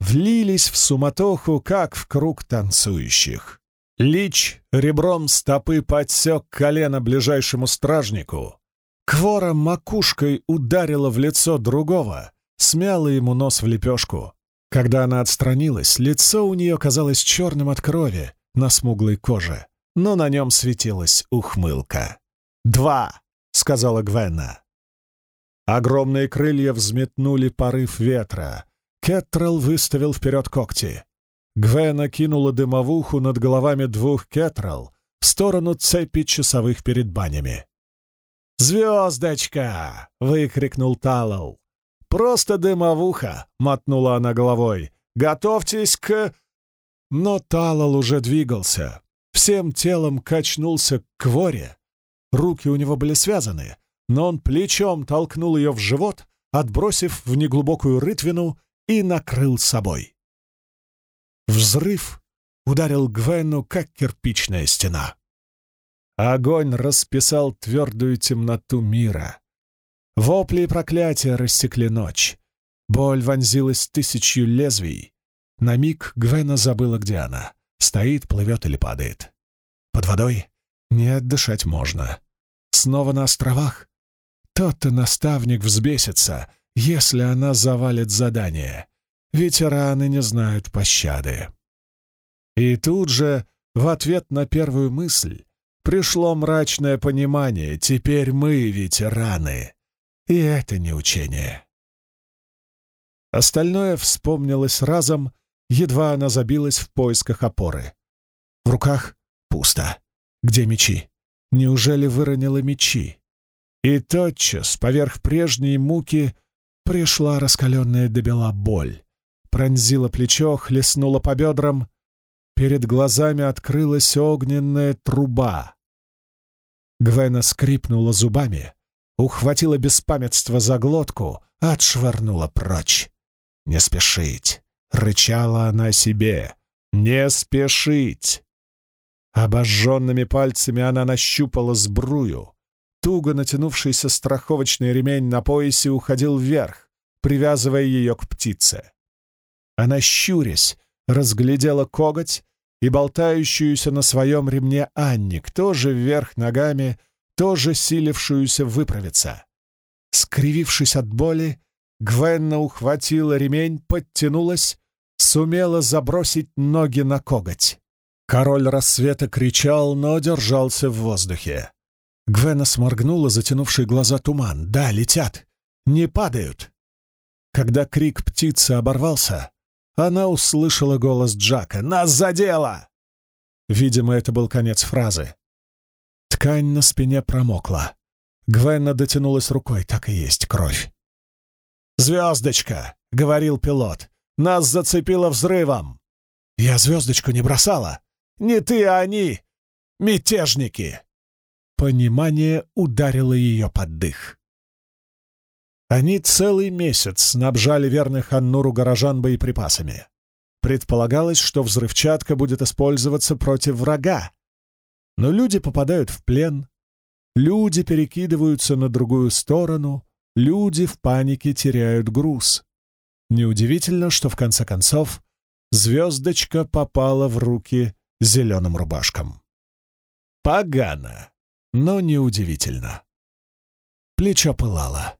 Влились в суматоху, как в круг танцующих. Лич ребром стопы подсек колено ближайшему стражнику. Квора макушкой ударила в лицо другого, смяла ему нос в лепешку. Когда она отстранилась, лицо у нее казалось черным от крови на смуглой коже, но на нем светилась ухмылка. «Два!» — сказала Гвенна. Огромные крылья взметнули порыв ветра. Кеттрел выставил вперед когти. Гвена кинула дымовуху над головами двух Кеттрел в сторону цепи часовых перед банями. «Звездочка!» — выкрикнул Талал. «Просто дымовуха!» — мотнула она головой. «Готовьтесь к...» Но Талал уже двигался. Всем телом качнулся к кворе. Руки у него были связаны, но он плечом толкнул ее в живот, отбросив в неглубокую рытвину и накрыл собой. Взрыв ударил Гвену, как кирпичная стена. Огонь расписал твердую темноту мира. Вопли и проклятия рассекли ночь. Боль вонзилась тысячью лезвий. На миг Гвена забыла, где она. Стоит, плывет или падает. Под водой? Нет, дышать можно. Снова на островах? Тот-то наставник взбесится, если она завалит задание. Ветераны не знают пощады. И тут же, в ответ на первую мысль, пришло мрачное понимание «теперь мы ветераны». И это не учение. Остальное вспомнилось разом, едва она забилась в поисках опоры. В руках пусто. Где мечи? Неужели выронила мечи? И тотчас, поверх прежней муки, пришла раскаленная до бела боль. Пронзила плечо, хлестнула по бедрам. Перед глазами открылась огненная труба. Гвена скрипнула зубами, ухватила беспамятство за глотку, отшвырнула прочь. «Не спешить!» — рычала она себе. «Не спешить!» Обожженными пальцами она нащупала сбрую. Туго натянувшийся страховочный ремень на поясе уходил вверх, привязывая ее к птице. Она, щурясь, разглядела коготь и болтающуюся на своем ремне Анник, тоже вверх ногами, тоже силившуюся выправиться. Скривившись от боли, Гвенна ухватила ремень, подтянулась, сумела забросить ноги на коготь. Король рассвета кричал, но держался в воздухе. Гвена сморгнула затянувший глаза туман. «Да, летят! Не падают!» Когда крик птицы оборвался, она услышала голос Джака. «Нас задело!» Видимо, это был конец фразы. Ткань на спине промокла. Гвенна дотянулась рукой. Так и есть, кровь. «Звездочка!» — говорил пилот. «Нас зацепило взрывом!» «Я звездочку не бросала!» Не ты, а они! Мятежники!» Понимание ударило ее под дых. Они целый месяц снабжали верных Аннуру горожан боеприпасами. Предполагалось, что взрывчатка будет использоваться против врага. Но люди попадают в плен, люди перекидываются на другую сторону, люди в панике теряют груз. Неудивительно, что в конце концов звездочка попала в руки зеленым рубашкам. Погано, но неудивительно. Плечо пылало.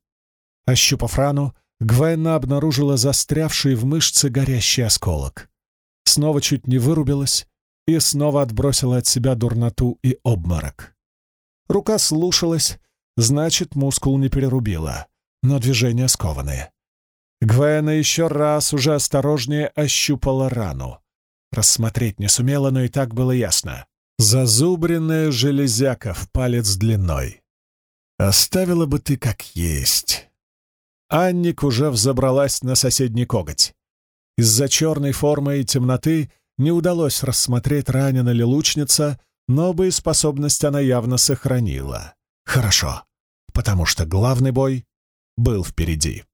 Ощупав рану, Гвенна обнаружила застрявший в мышце горящий осколок. Снова чуть не вырубилась и снова отбросила от себя дурноту и обморок. Рука слушалась, значит, мускул не перерубила, но движения скованы. Гвена еще раз уже осторожнее ощупала рану. Рассмотреть не сумела, но и так было ясно. Зазубренная железяка в палец длиной. Оставила бы ты как есть. Анник уже взобралась на соседний коготь. Из-за черной формы и темноты не удалось рассмотреть, ранена ли лучница, но боеспособность она явно сохранила. Хорошо, потому что главный бой был впереди.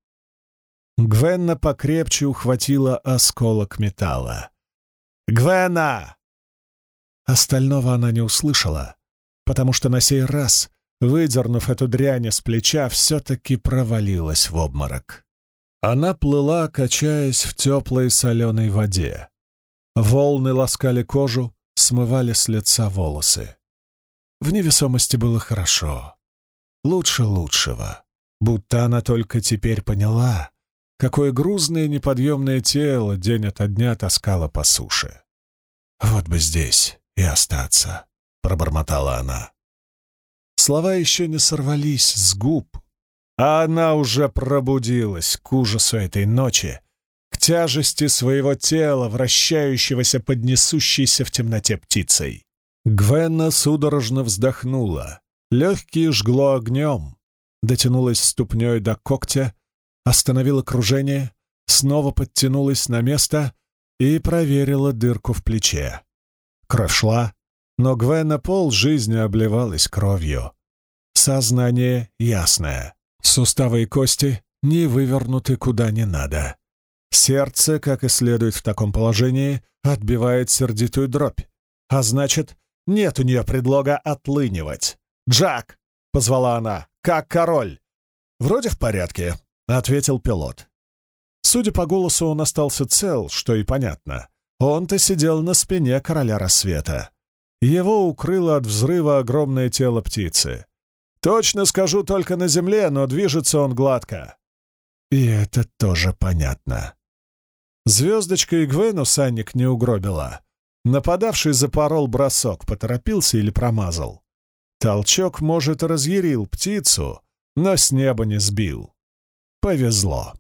Гвенна покрепче ухватила осколок металла. Гвена!» Остального она не услышала, потому что на сей раз, выдернув эту дрянь с плеча, все-таки провалилась в обморок. Она плыла, качаясь в теплой соленой воде. Волны ласкали кожу, смывали с лица волосы. В невесомости было хорошо. Лучше лучшего. Будто она только теперь поняла, какое грузное неподъемное тело день ото дня таскало по суше. «Вот бы здесь и остаться», — пробормотала она. Слова еще не сорвались с губ, а она уже пробудилась к ужасу этой ночи, к тяжести своего тела, вращающегося под несущейся в темноте птицей. Гвенна судорожно вздохнула, легкие жгло огнем, дотянулась ступней до когтя, остановила кружение, снова подтянулась на место и проверила дырку в плече. Кровь шла, но Гвена пол жизни обливалась кровью. Сознание ясное. Суставы и кости не вывернуты куда не надо. Сердце, как и следует в таком положении, отбивает сердитую дробь. А значит, нет у нее предлога отлынивать. «Джак!» — позвала она. «Как король?» «Вроде в порядке», — ответил пилот. Судя по голосу, он остался цел, что и понятно. Он-то сидел на спине короля рассвета. Его укрыло от взрыва огромное тело птицы. Точно скажу только на земле, но движется он гладко. И это тоже понятно. Звездочка и Гвену Санник не угробила. Нападавший запорол бросок, поторопился или промазал. Толчок, может, разъярил птицу, но с неба не сбил. Повезло.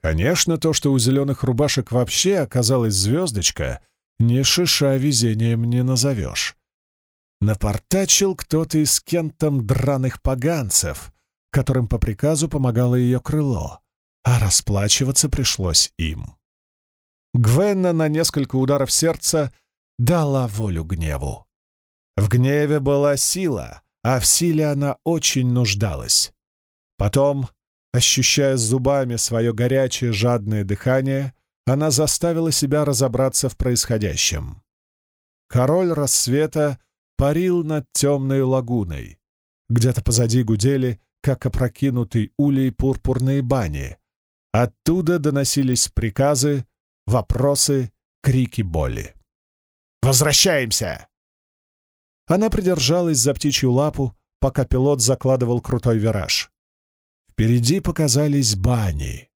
Конечно, то, что у зеленых рубашек вообще оказалась звездочка, ни шиша везением не назовешь. Напортачил кто-то из кентом драных поганцев, которым по приказу помогало ее крыло, а расплачиваться пришлось им. Гвенна на несколько ударов сердца дала волю гневу. В гневе была сила, а в силе она очень нуждалась. Потом, ощущая зубами свое горячее жадное дыхание, она заставила себя разобраться в происходящем. Король рассвета парил над темной лагуной. Где-то позади гудели, как опрокинутый улей пурпурные бани. Оттуда доносились приказы, вопросы, крики боли. «Возвращаемся!» Она придержалась за птичью лапу, пока пилот закладывал крутой вираж. Впереди показались бани.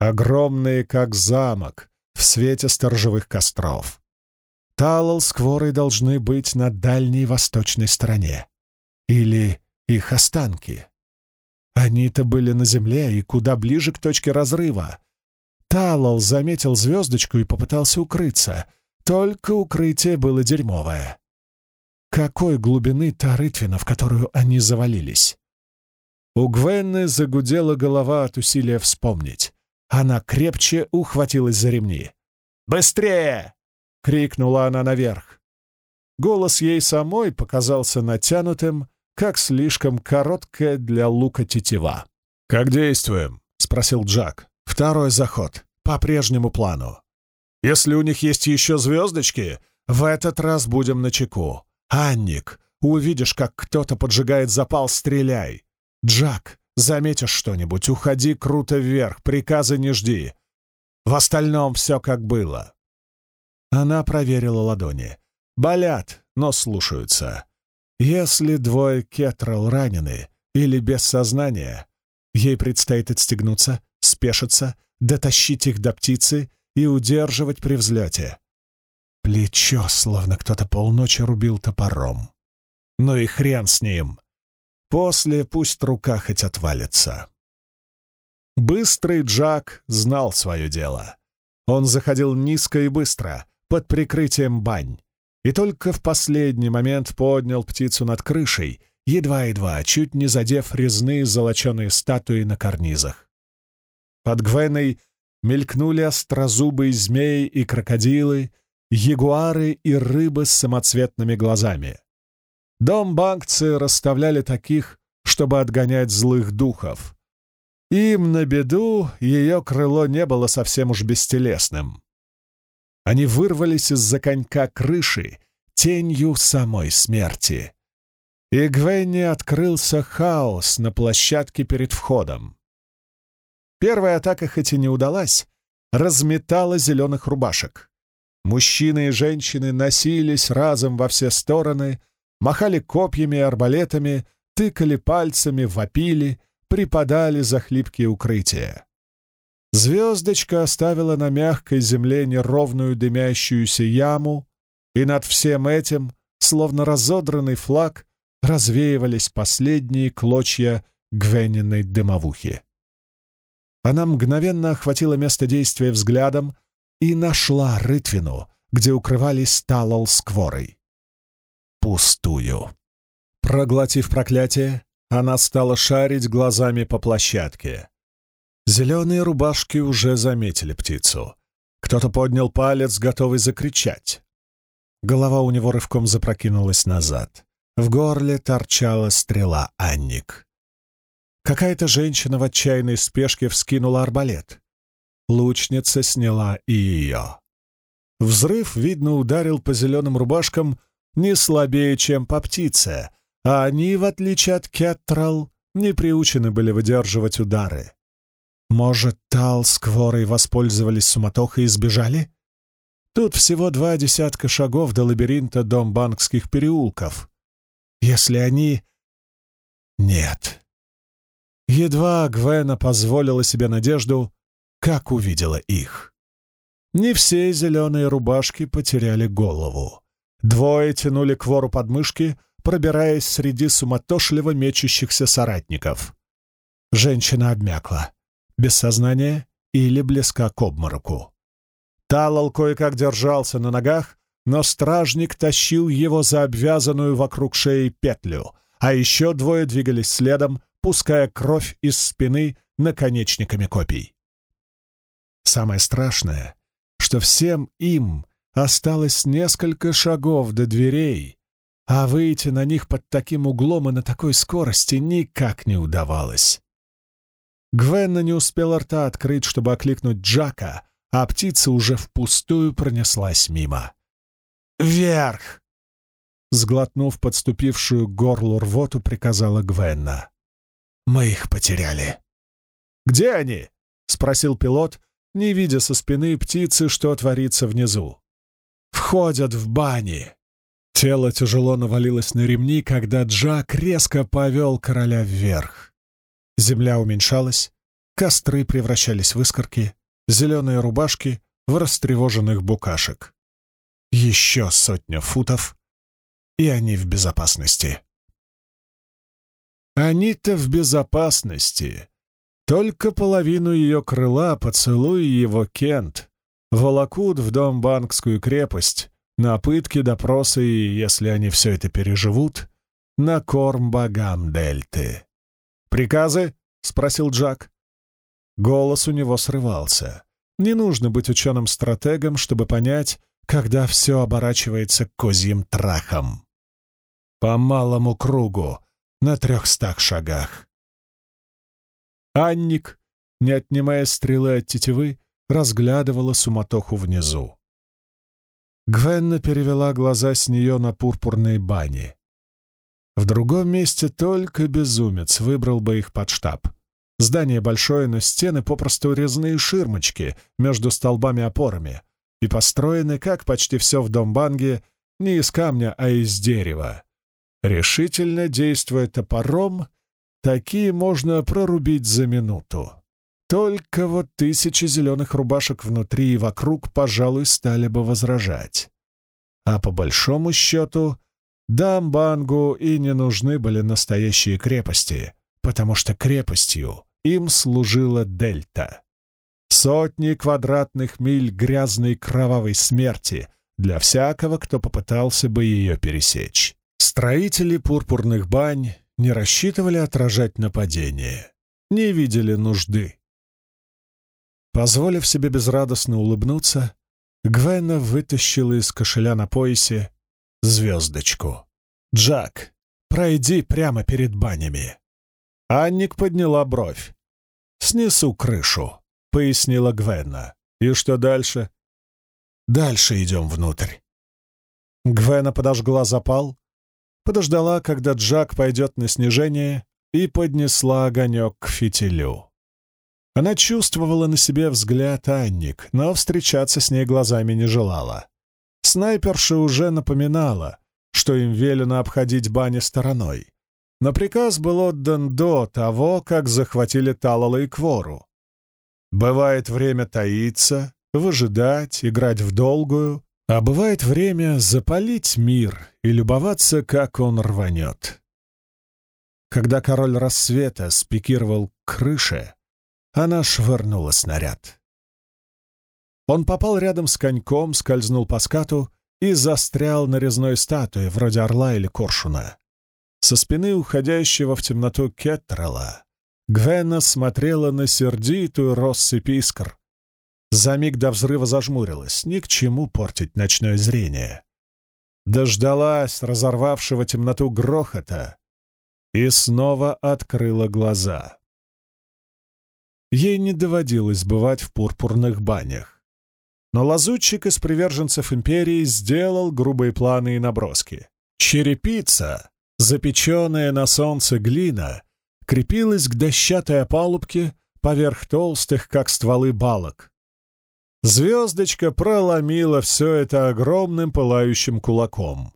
Огромные, как замок, в свете сторожевых костров. Талал с Кворой должны быть на дальней восточной стороне. Или их останки. Они-то были на земле и куда ближе к точке разрыва. Талал заметил звездочку и попытался укрыться. Только укрытие было дерьмовое. Какой глубины та рытвина, в которую они завалились? У Гвенны загудела голова от усилия вспомнить. Она крепче ухватилась за ремни. «Быстрее!» — крикнула она наверх. Голос ей самой показался натянутым, как слишком короткая для лука тетива. «Как действуем?» — спросил Джак. «Второй заход. По прежнему плану. Если у них есть еще звездочки, в этот раз будем на чеку. Анник, увидишь, как кто-то поджигает запал, стреляй. Джак, заметишь что-нибудь, уходи круто вверх, приказа не жди. В остальном все как было». Она проверила ладони. Болят, но слушаются. Если двое кетрал ранены или без сознания, ей предстоит отстегнуться, спешиться, дотащить их до птицы и удерживать при взлете. Плечо, словно кто-то полночи рубил топором. Ну и хрен с ним. После пусть рука хоть отвалится. Быстрый Джак знал свое дело. Он заходил низко и быстро, под прикрытием бань, и только в последний момент поднял птицу над крышей, едва-едва, чуть не задев резные золоченые статуи на карнизах. Под Гвеной мелькнули острозубые змеи и крокодилы, ягуары и рыбы с самоцветными глазами. Дом-банкцы расставляли таких, чтобы отгонять злых духов. Им на беду ее крыло не было совсем уж бестелесным. Они вырвались из-за конька крыши тенью самой смерти. И Гвенни открылся хаос на площадке перед входом. Первая атака, хоть и не удалась, разметала зеленых рубашек. Мужчины и женщины носились разом во все стороны, махали копьями и арбалетами, тыкали пальцами, вопили, припадали за хлипкие укрытия. Звездочка оставила на мягкой земле неровную дымящуюся яму, и над всем этим, словно разодранный флаг, развеивались последние клочья Гвениной дымовухи. Она мгновенно охватила место действия взглядом, и нашла рытвину, где укрывались Талал с Кворой. Пустую. Проглотив проклятие, она стала шарить глазами по площадке. Зеленые рубашки уже заметили птицу. Кто-то поднял палец, готовый закричать. Голова у него рывком запрокинулась назад. В горле торчала стрела Анник. Какая-то женщина в отчаянной спешке вскинула арбалет. Лучница сняла и ее. Взрыв, видно, ударил по зеленым рубашкам не слабее, чем по птице, а они, в отличие от Кеттрал, не приучены были выдерживать удары. Может, Тал с Кворой воспользовались суматохой и сбежали? Тут всего два десятка шагов до лабиринта Домбанкских переулков. Если они... Нет. Едва Гвена позволила себе надежду, как увидела их. Не все зеленые рубашки потеряли голову. Двое тянули Квору подмышки, пробираясь среди суматошливо мечущихся соратников. Женщина обмякла, без сознания или близка к обмороку. Талал кое-как держался на ногах, но стражник тащил его за обвязанную вокруг шеи петлю, а еще двое двигались следом, пуская кровь из спины наконечниками копий. Самое страшное, что всем им осталось несколько шагов до дверей, а выйти на них под таким углом и на такой скорости никак не удавалось. Гвенна не успела рта открыть, чтобы окликнуть Джака, а птица уже впустую пронеслась мимо. «Вверх!» Сглотнув подступившую к горлу рвоту, приказала Гвенна. «Мы их потеряли». «Где они?» — спросил пилот, не видя со спины птицы, что творится внизу. «Входят в бани!» Тело тяжело навалилось на ремни, когда Джак резко повел короля вверх. Земля уменьшалась, костры превращались в искорки, зеленые рубашки в растревоженных букашек. Еще сотня футов, и они в безопасности. Они-то в безопасности. Только половину ее крыла, поцелуй его Кент, волокут в дом банкскую крепость, на пытки, допросы и, если они все это переживут, на корм богам Дельты. «Приказы?» — спросил Джак. Голос у него срывался. Не нужно быть ученым-стратегом, чтобы понять, когда все оборачивается козьим трахом. По малому кругу, на трехстах шагах. Анник, не отнимая стрелы от тетивы, разглядывала суматоху внизу. Гвенна перевела глаза с нее на пурпурные бани. В другом месте только безумец выбрал бы их под штаб. Здание большое, но стены попросту резные ширмочки между столбами-опорами и построены, как почти все в Домбанге, не из камня, а из дерева. Решительно действуя топором, такие можно прорубить за минуту. Только вот тысячи зеленых рубашек внутри и вокруг, пожалуй, стали бы возражать. А по большому счету, Дамбангу и не нужны были настоящие крепости, потому что крепостью им служила Дельта. Сотни квадратных миль грязной кровавой смерти для всякого, кто попытался бы ее пересечь. Строители пурпурных бань не рассчитывали отражать нападение, не видели нужды. Позволив себе безрадостно улыбнуться, Гвена вытащила из кошеля на поясе звездочку. «Джак, пройди прямо перед банями». Анник подняла бровь. «Снесу крышу», — пояснила Гвена. «И что дальше?» «Дальше идем внутрь». Гвена подожгла запал, подождала, когда Джак пойдет на снижение, и поднесла огонек к фитилю. Она чувствовала на себе взгляд Анник, но встречаться с ней глазами не желала. Снайперша уже напоминала, что им велено обходить бани стороной но приказ был отдан до того, как захватили Талала и Квору. Бывает время таиться, выжидать, играть в долгую, а бывает время запалить мир и любоваться, как он рванет. Когда король рассвета спикировал к крыше, она швырнула снаряд. Он попал рядом с коньком, скользнул по скату и застрял на резной статуе, вроде орла или коршуна. Со спины уходящего в темноту Кеттрела Гвена смотрела на сердитую россыпь искр. За миг до взрыва зажмурилась, ни к чему портить ночное зрение. Дождалась разорвавшего темноту грохота и снова открыла глаза. Ей не доводилось бывать в пурпурных банях. Но лазутчик из приверженцев империи сделал грубые планы и наброски. Черепица Запеченная на солнце глина крепилась к дощатой опалубке, поверх толстых, как стволы балок. Звездочка проломила все это огромным пылающим кулаком.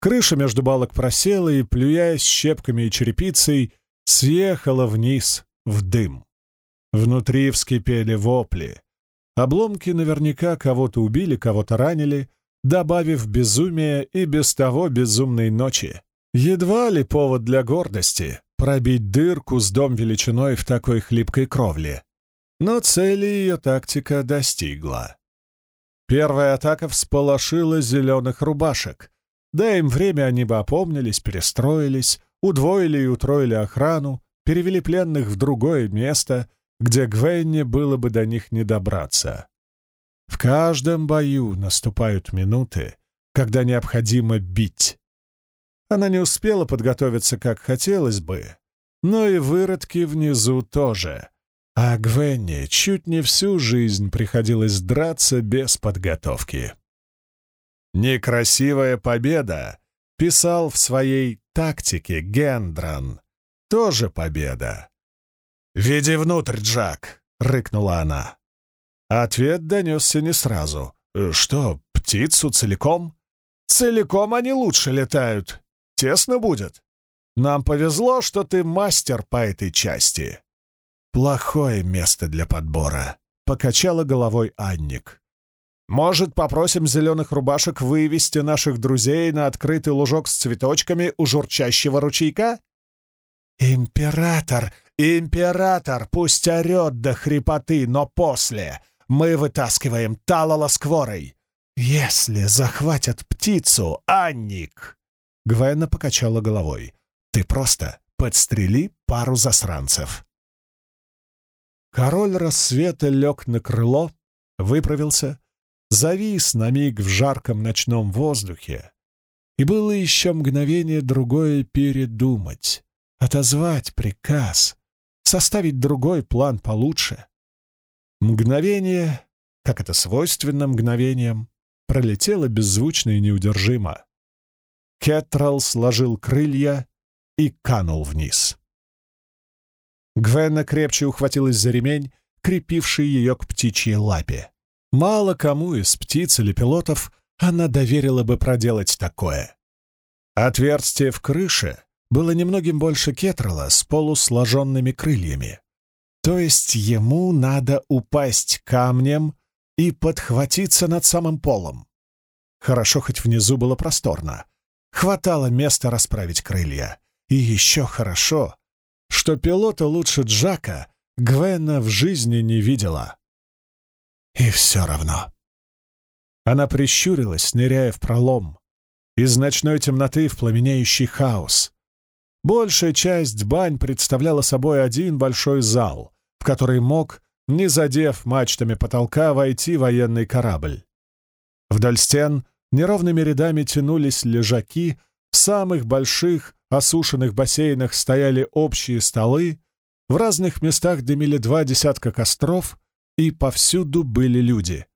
Крыша между балок просела и, плюясь щепками и черепицей, съехала вниз, в дым. Внутри вскипели вопли. Обломки наверняка кого-то убили, кого-то ранили, добавив безумие и без того безумной ночи. Едва ли повод для гордости пробить дырку с дом величиной в такой хлипкой кровле. Но цели ее тактика достигла. Первая атака всполошила зеленых рубашек. Дай им время, они бы опомнились, перестроились, удвоили и утроили охрану, перевели пленных в другое место, где Гвенне было бы до них не добраться. В каждом бою наступают минуты, когда необходимо бить. Она не успела подготовиться, как хотелось бы, но и выродки внизу тоже. А Гвенне чуть не всю жизнь приходилось драться без подготовки. «Некрасивая победа», — писал в своей тактике Гендран. «Тоже победа». «Веди внутрь, Джак!» — рыкнула она. Ответ донесся не сразу. «Э, «Что, птицу целиком?» «Целиком они лучше летают. Тесно будет. Нам повезло, что ты мастер по этой части». «Плохое место для подбора», — покачала головой Анник. «Может, попросим зеленых рубашек вывести наших друзей на открытый лужок с цветочками у журчащего ручейка?» «Император! Император! Пусть орет до хрипоты, но после мы вытаскиваем Талала с Кворой! Если захватят птицу, Анник!» Гвена покачала головой. «Ты просто подстрели пару засранцев!» Король рассвета лег на крыло, выправился, завис на миг в жарком ночном воздухе, и было еще мгновение другое передумать, отозвать приказ, составить другой план получше. Мгновение, как это свойственно мгновением, пролетело беззвучно и неудержимо. Кетрал сложил крылья и канул вниз. Гвена крепче ухватилась за ремень, крепивший ее к птичьей лапе. Мало кому из птиц или пилотов она доверила бы проделать такое. Отверстие в крыше было немногим больше кетрала с полусложенными крыльями. То есть ему надо упасть камнем и подхватиться над самым полом. Хорошо, хоть внизу было просторно. Хватало места расправить крылья. И еще хорошо, что пилота лучше Джака Гвена в жизни не видела. И все равно. Она прищурилась, ныряя в пролом. Из ночной темноты в пламенеющий хаос. Большая часть бань представляла собой один большой зал, в который мог, не задев мачтами потолка, войти военный корабль. Вдоль стен неровными рядами тянулись лежаки, в самых больших осушенных бассейнах стояли общие столы, в разных местах дымили два десятка костров, и повсюду были люди.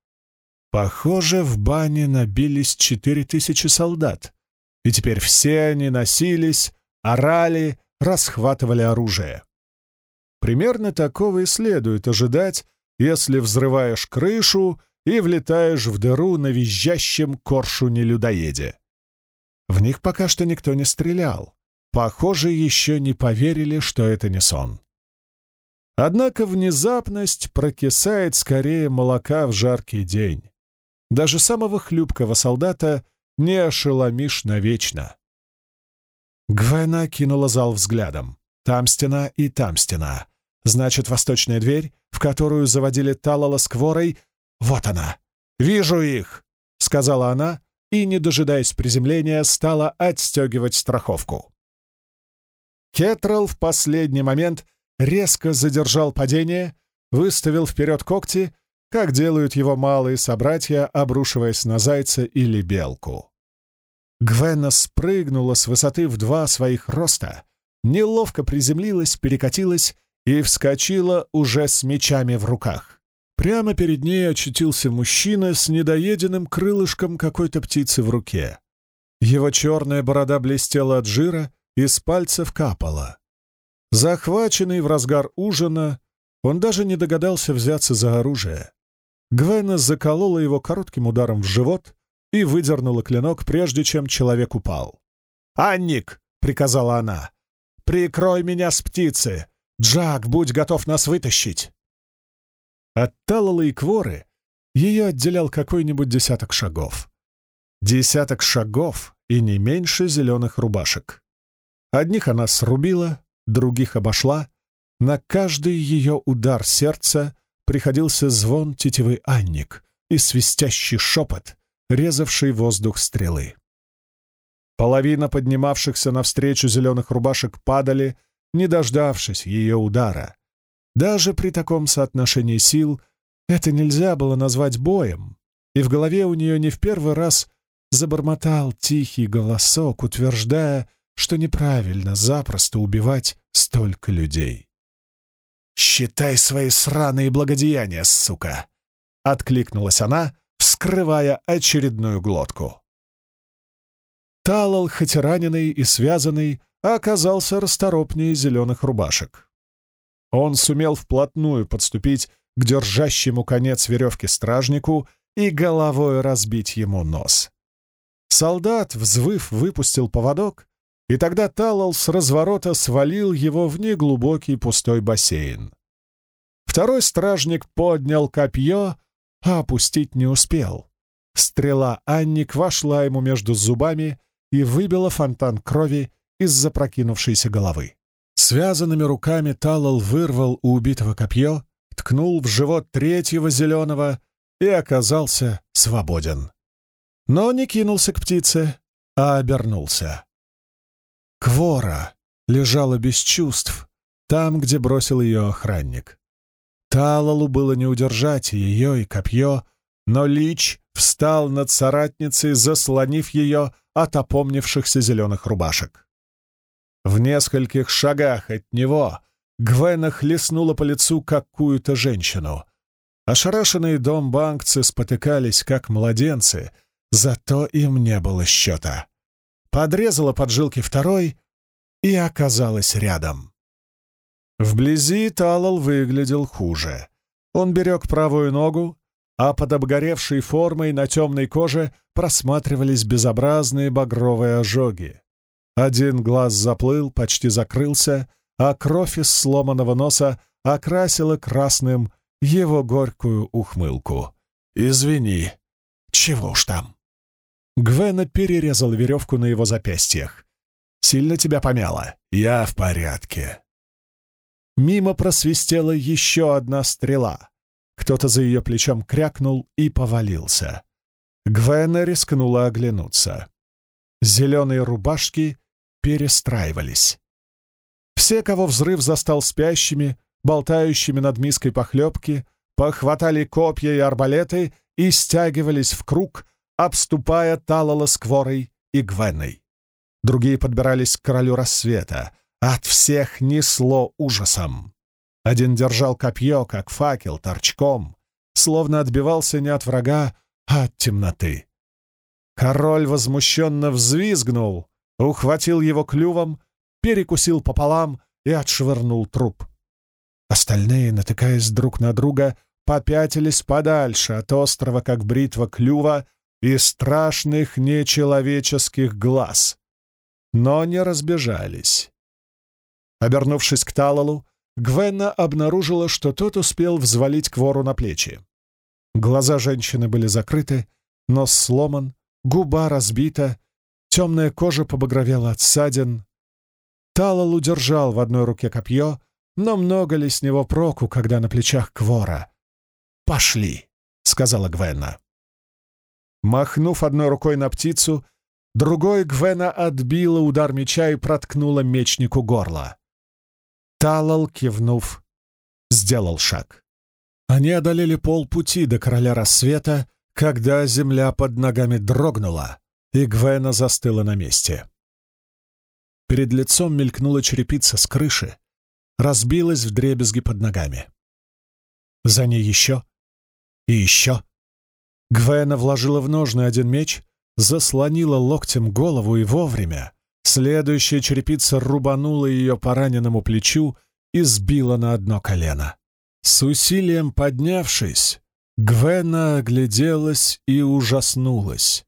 Похоже, в бане набились четыре тысячи солдат, и теперь все они носились, орали, расхватывали оружие. Примерно такого и следует ожидать, если взрываешь крышу и влетаешь в дыру на визжащем коршуне-людоеде. В них пока что никто не стрелял. Похоже, еще не поверили, что это не сон. Однако внезапность прокисает скорее молока в жаркий день. Даже самого хлюпкого солдата не ошеломишь навечно. Гвена кинула зал взглядом. Там стена и там стена. Значит, восточная дверь, в которую заводили Талала с Кворой. Вот она. «Вижу их!» — сказала она и, не дожидаясь приземления, стала отстегивать страховку. Кетрал в последний момент резко задержал падение, выставил вперед когти, как делают его малые собратья, обрушиваясь на зайца или белку. Гвена спрыгнула с высоты в два своих роста, неловко приземлилась, перекатилась и вскочила уже с мечами в руках. Прямо перед ней очутился мужчина с недоеденным крылышком какой-то птицы в руке. Его черная борода блестела от жира, из пальцев капало. Захваченный в разгар ужина, Он даже не догадался взяться за оружие. Гвена заколола его коротким ударом в живот и выдернула клинок, прежде чем человек упал. «Анник!» — приказала она. «Прикрой меня с птицы! Джак, будь готов нас вытащить!» От Талала и Кворы ее отделял какой-нибудь десяток шагов. Десяток шагов и не меньше зеленых рубашек. Одних она срубила, других обошла. На каждый ее удар сердца приходился звон тетивы Анник и свистящий шепот, резавший воздух стрелы. Половина поднимавшихся навстречу зеленых рубашек падали, не дождавшись ее удара. Даже при таком соотношении сил это нельзя было назвать боем, и в голове у нее не в первый раз забормотал тихий голосок, утверждая, что неправильно запросто убивать столько людей. «Считай свои сраные благодеяния, сука!» — откликнулась она, вскрывая очередную глотку. Талал, хоть раненый и связанный, оказался расторопнее зеленых рубашек. Он сумел вплотную подступить к держащему конец веревки стражнику и головой разбить ему нос. Солдат, взвыв, выпустил поводок, и тогда Талал с разворота свалил его в неглубокий пустой бассейн. Второй стражник поднял копье, а опустить не успел. Стрела Анник вошла ему между зубами и выбила фонтан крови из запрокинувшейся головы. Связанными руками Талал вырвал у убитого копье, ткнул в живот третьего зеленого и оказался свободен. Но не кинулся к птице, а обернулся. Квора лежала без чувств там, где бросил ее охранник. Талалу было не удержать ее и копье, но Лич встал над соратницей, заслонив ее от опомнившихся зеленых рубашек. В нескольких шагах от него Гвена хлестнула по лицу какую-то женщину. Ошарашенные домбанкцы спотыкались, как младенцы, зато им не было счета подрезала поджилки второй и оказалась рядом. Вблизи Талал выглядел хуже. Он берег правую ногу, а под обгоревшей формой на темной коже просматривались безобразные багровые ожоги. Один глаз заплыл, почти закрылся, а кровь из сломанного носа окрасила красным его горькую ухмылку. «Извини, чего уж там?» Гвена перерезал веревку на его запястьях. «Сильно тебя помяло?» «Я в порядке». Мимо просвистела еще одна стрела. Кто-то за ее плечом крякнул и повалился. Гвена рискнула оглянуться. Зеленые рубашки перестраивались. Все, кого взрыв застал спящими, болтающими над миской похлебки, похватали копья и арбалеты и стягивались в круг, обступая Талала с Кворой и Гвеной. Другие подбирались к королю рассвета. От всех несло ужасом. Один держал копье, как факел, торчком, словно отбивался не от врага, а от темноты. Король возмущенно взвизгнул, ухватил его клювом, перекусил пополам и отшвырнул труп. Остальные, натыкаясь друг на друга, попятились подальше от острова, как бритва клюва, и страшных нечеловеческих глаз, но не разбежались. Обернувшись к Талалу, Гвенна обнаружила, что тот успел взвалить Квору на плечи. Глаза женщины были закрыты, нос сломан, губа разбита, темная кожа побагровела от ссадин. Талал удержал в одной руке копье, но много ли с него проку, когда на плечах Квора? «Пошли!» — сказала Гвенна. Махнув одной рукой на птицу, другой Гвена отбила удар меча и проткнула мечнику горло. Талал, кивнув, сделал шаг. Они одолели полпути до короля рассвета, когда земля под ногами дрогнула, и Гвена застыла на месте. Перед лицом мелькнула черепица с крыши, разбилась в дребезги под ногами. За ней еще и еще. Гвена вложила в ножны один меч, заслонила локтем голову и вовремя. Следующая черепица рубанула ее по раненому плечу и сбила на одно колено. С усилием поднявшись, Гвена огляделась и ужаснулась.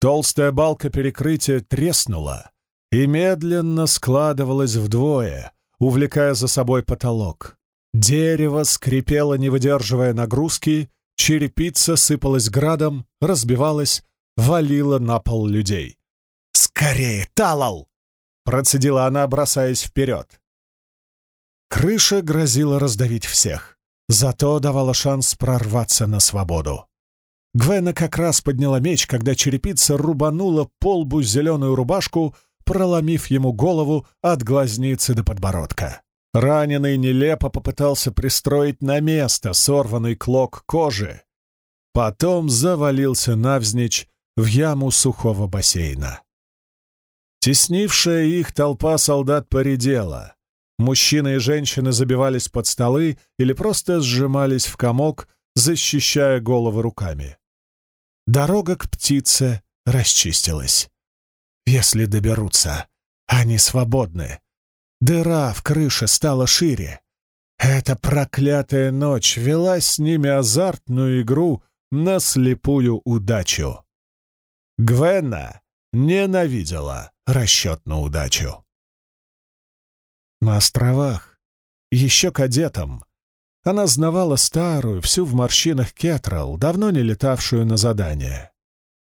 Толстая балка перекрытия треснула и медленно складывалась вдвое, увлекая за собой потолок. Дерево скрипело, не выдерживая нагрузки, черепица сыпалась градом, разбивалась, валила на пол людей. «Скорее, Талал!» — процедила она, бросаясь вперед. Крыша грозила раздавить всех, зато давала шанс прорваться на свободу. Гвена как раз подняла меч, когда черепица рубанула по лбу зеленую рубашку, проломив ему голову от глазницы до подбородка. Раненый нелепо попытался пристроить на место сорванный клок кожи. Потом завалился навзничь в яму сухого бассейна. Теснившая их толпа солдат поредела. Мужчины и женщины забивались под столы или просто сжимались в комок, защищая головы руками. Дорога к птице расчистилась. Если доберутся, они свободны. Дыра в крыше стала шире. Эта проклятая ночь вела с ними азартную игру на слепую удачу. Гвена ненавидела расчет на удачу. На островах, еще кадетом, она знавала старую, всю в морщинах Кетрал, давно не летавшую на задание.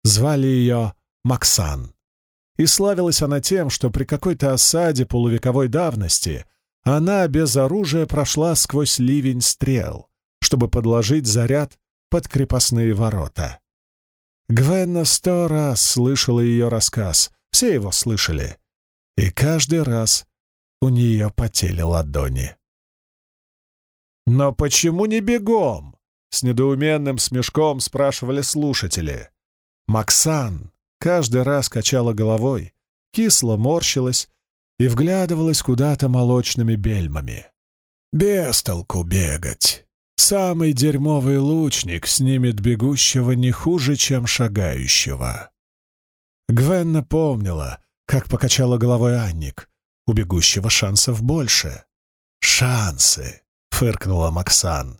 Звали ее Максан. И славилась она тем, что при какой-то осаде полувековой давности она без оружия прошла сквозь ливень стрел, чтобы подложить заряд под крепостные ворота. Гвенна сто раз слышала ее рассказ, все его слышали, и каждый раз у нее потели ладони. «Но почему не бегом?» — с недоуменным смешком спрашивали слушатели. Максан каждый раз качала головой, кисло морщилась и вглядывалась куда-то молочными бельмами. «Без толку бегать. Самый дерьмовый лучник снимет бегущего не хуже, чем шагающего». Гвенна помнила, как покачала головой Анник. У бегущего шансов больше. «Шансы!» фыркнула Максан.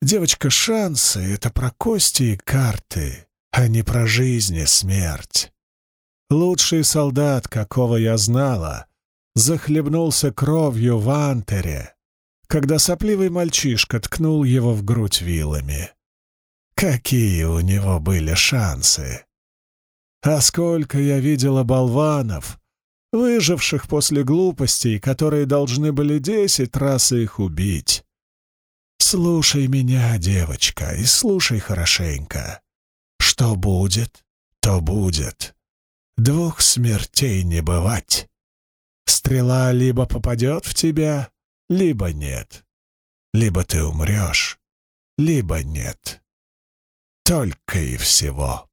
«Девочка, шансы — это про кости и карты, а не про жизнь и смерть. Лучший солдат, какого я знала, захлебнулся кровью в антере, когда сопливый мальчишка ткнул его в грудь вилами. Какие у него были шансы! А сколько я видела болванов, выживших после глупостей, которые должны были десять раз их убить. Слушай меня, девочка, и слушай хорошенько. Что будет, то будет. Двух смертей не бывать. Стрела либо попадет в тебя, либо нет. Либо ты умрешь, либо нет. Только и всего.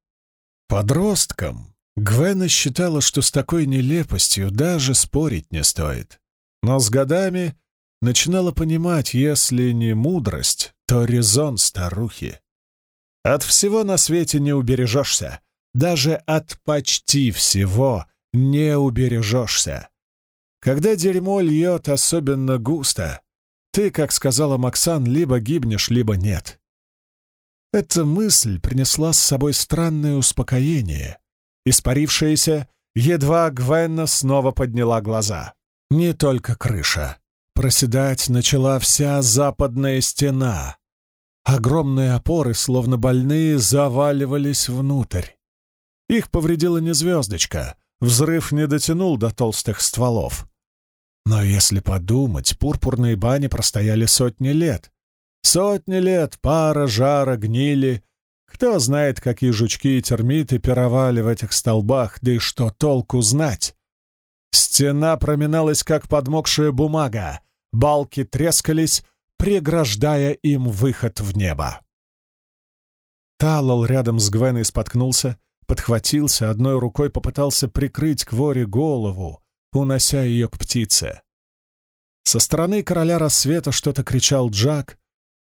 Подросткам Гвена считала, что с такой нелепостью даже спорить не стоит. Но с годами начинала понимать, если не мудрость, то резон старухи. От всего на свете не убережешься. Даже от почти всего не убережешься. Когда дерьмо льет особенно густо, ты, как сказала Максан, либо гибнешь, либо нет. Эта мысль принесла с собой странное успокоение, Испарившаяся, едва Гвенна снова подняла глаза. Не только крыша. Проседать начала вся западная стена. Огромные опоры, словно больные, заваливались внутрь. Их повредила не звездочка, взрыв не дотянул до толстых стволов. Но если подумать, пурпурные бани простояли сотни лет. Сотни лет пара, жара, гнили, кто знает, какие жучки и термиты пировали в этих столбах, да и что толку знать? Стена проминалась, как подмокшая бумага, балки трескались, преграждая им выход в небо. Талал рядом с Гвеной споткнулся, подхватился, одной рукой попытался прикрыть Квори голову, унося ее к птице. Со стороны короля рассвета что-то кричал Джак,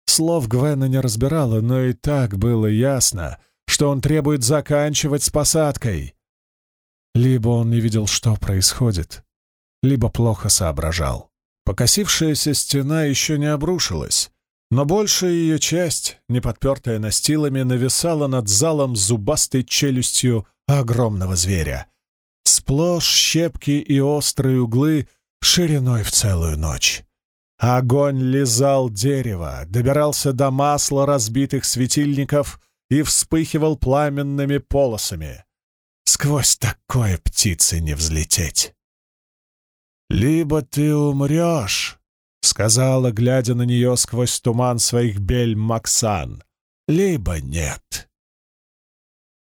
Слов Гвена не разбирала, но и так было ясно, что он требует заканчивать с посадкой. Либо он не видел, что происходит, либо плохо соображал. Покосившаяся стена еще не обрушилась, но большая ее часть, не подпертая настилами, нависала над залом зубастой челюстью огромного зверя. Сплошь щепки и острые углы шириной в целую ночь. Огонь лизал дерево, добирался до масла разбитых светильников и вспыхивал пламенными полосами. Сквозь такое птицы не взлететь. «Либо ты умрешь», — сказала, глядя на нее сквозь туман своих бель Максан, — «либо нет».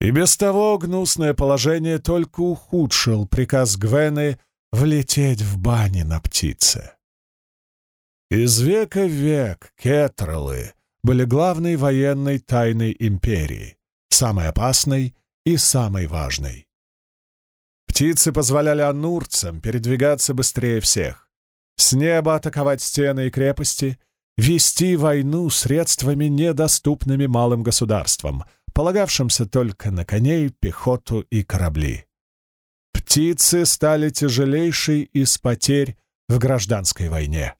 И без того гнусное положение только ухудшил приказ Гвены влететь в бане на птице. Из века в век кетролы были главной военной тайной империи, самой опасной и самой важной. Птицы позволяли анурцам передвигаться быстрее всех, с неба атаковать стены и крепости, вести войну средствами, недоступными малым государствам, полагавшимся только на коней, пехоту и корабли. Птицы стали тяжелейшей из потерь в гражданской войне.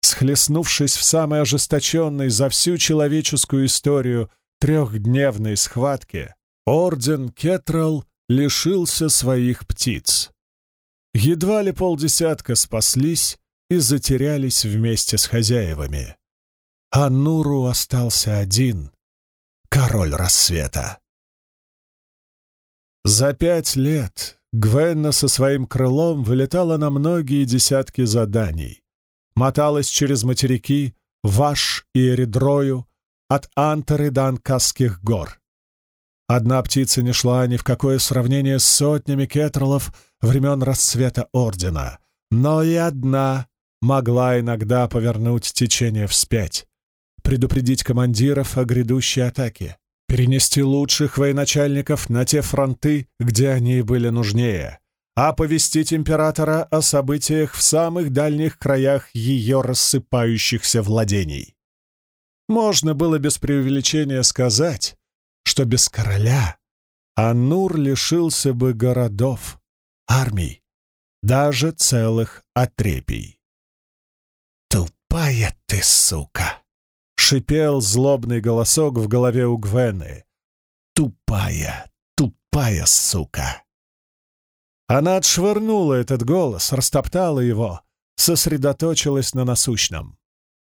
Схлестнувшись в самой ожесточенной за всю человеческую историю трехдневной схватке, орден Кетрал лишился своих птиц. Едва ли полдесятка спаслись и затерялись вместе с хозяевами. А Нуру остался один — король рассвета. За пять лет Гвенна со своим крылом вылетала на многие десятки заданий, моталась через материки, Ваш и Эридрою, от Антеры до Анкасских гор. Одна птица не шла ни в какое сравнение с сотнями кетролов времен расцвета Ордена, но и одна могла иногда повернуть течение вспять, предупредить командиров о грядущей атаке, перенести лучших военачальников на те фронты, где они были нужнее, оповестить императора о событиях в самых дальних краях ее рассыпающихся владений. Можно было без преувеличения сказать, что без короля Анур лишился бы городов, армий, даже целых отрепий. «Тупая ты, сука!» — шипел злобный голосок в голове у Гвены. «Тупая, тупая сука!» Она отшвырнула этот голос, растоптала его, сосредоточилась на насущном.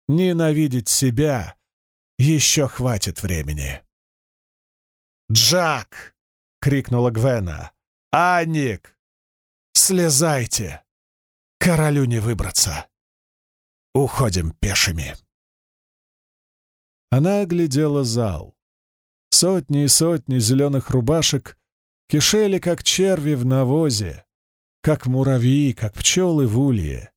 Ненавидеть себя еще хватит времени. «Джак!» — крикнула Гвена. «Анник! Слезайте! Королю не выбраться! Уходим пешими!» Она оглядела зал. Сотни и сотни зеленых рубашек кишели, как черви в навозе, как муравьи, как пчелы в улье.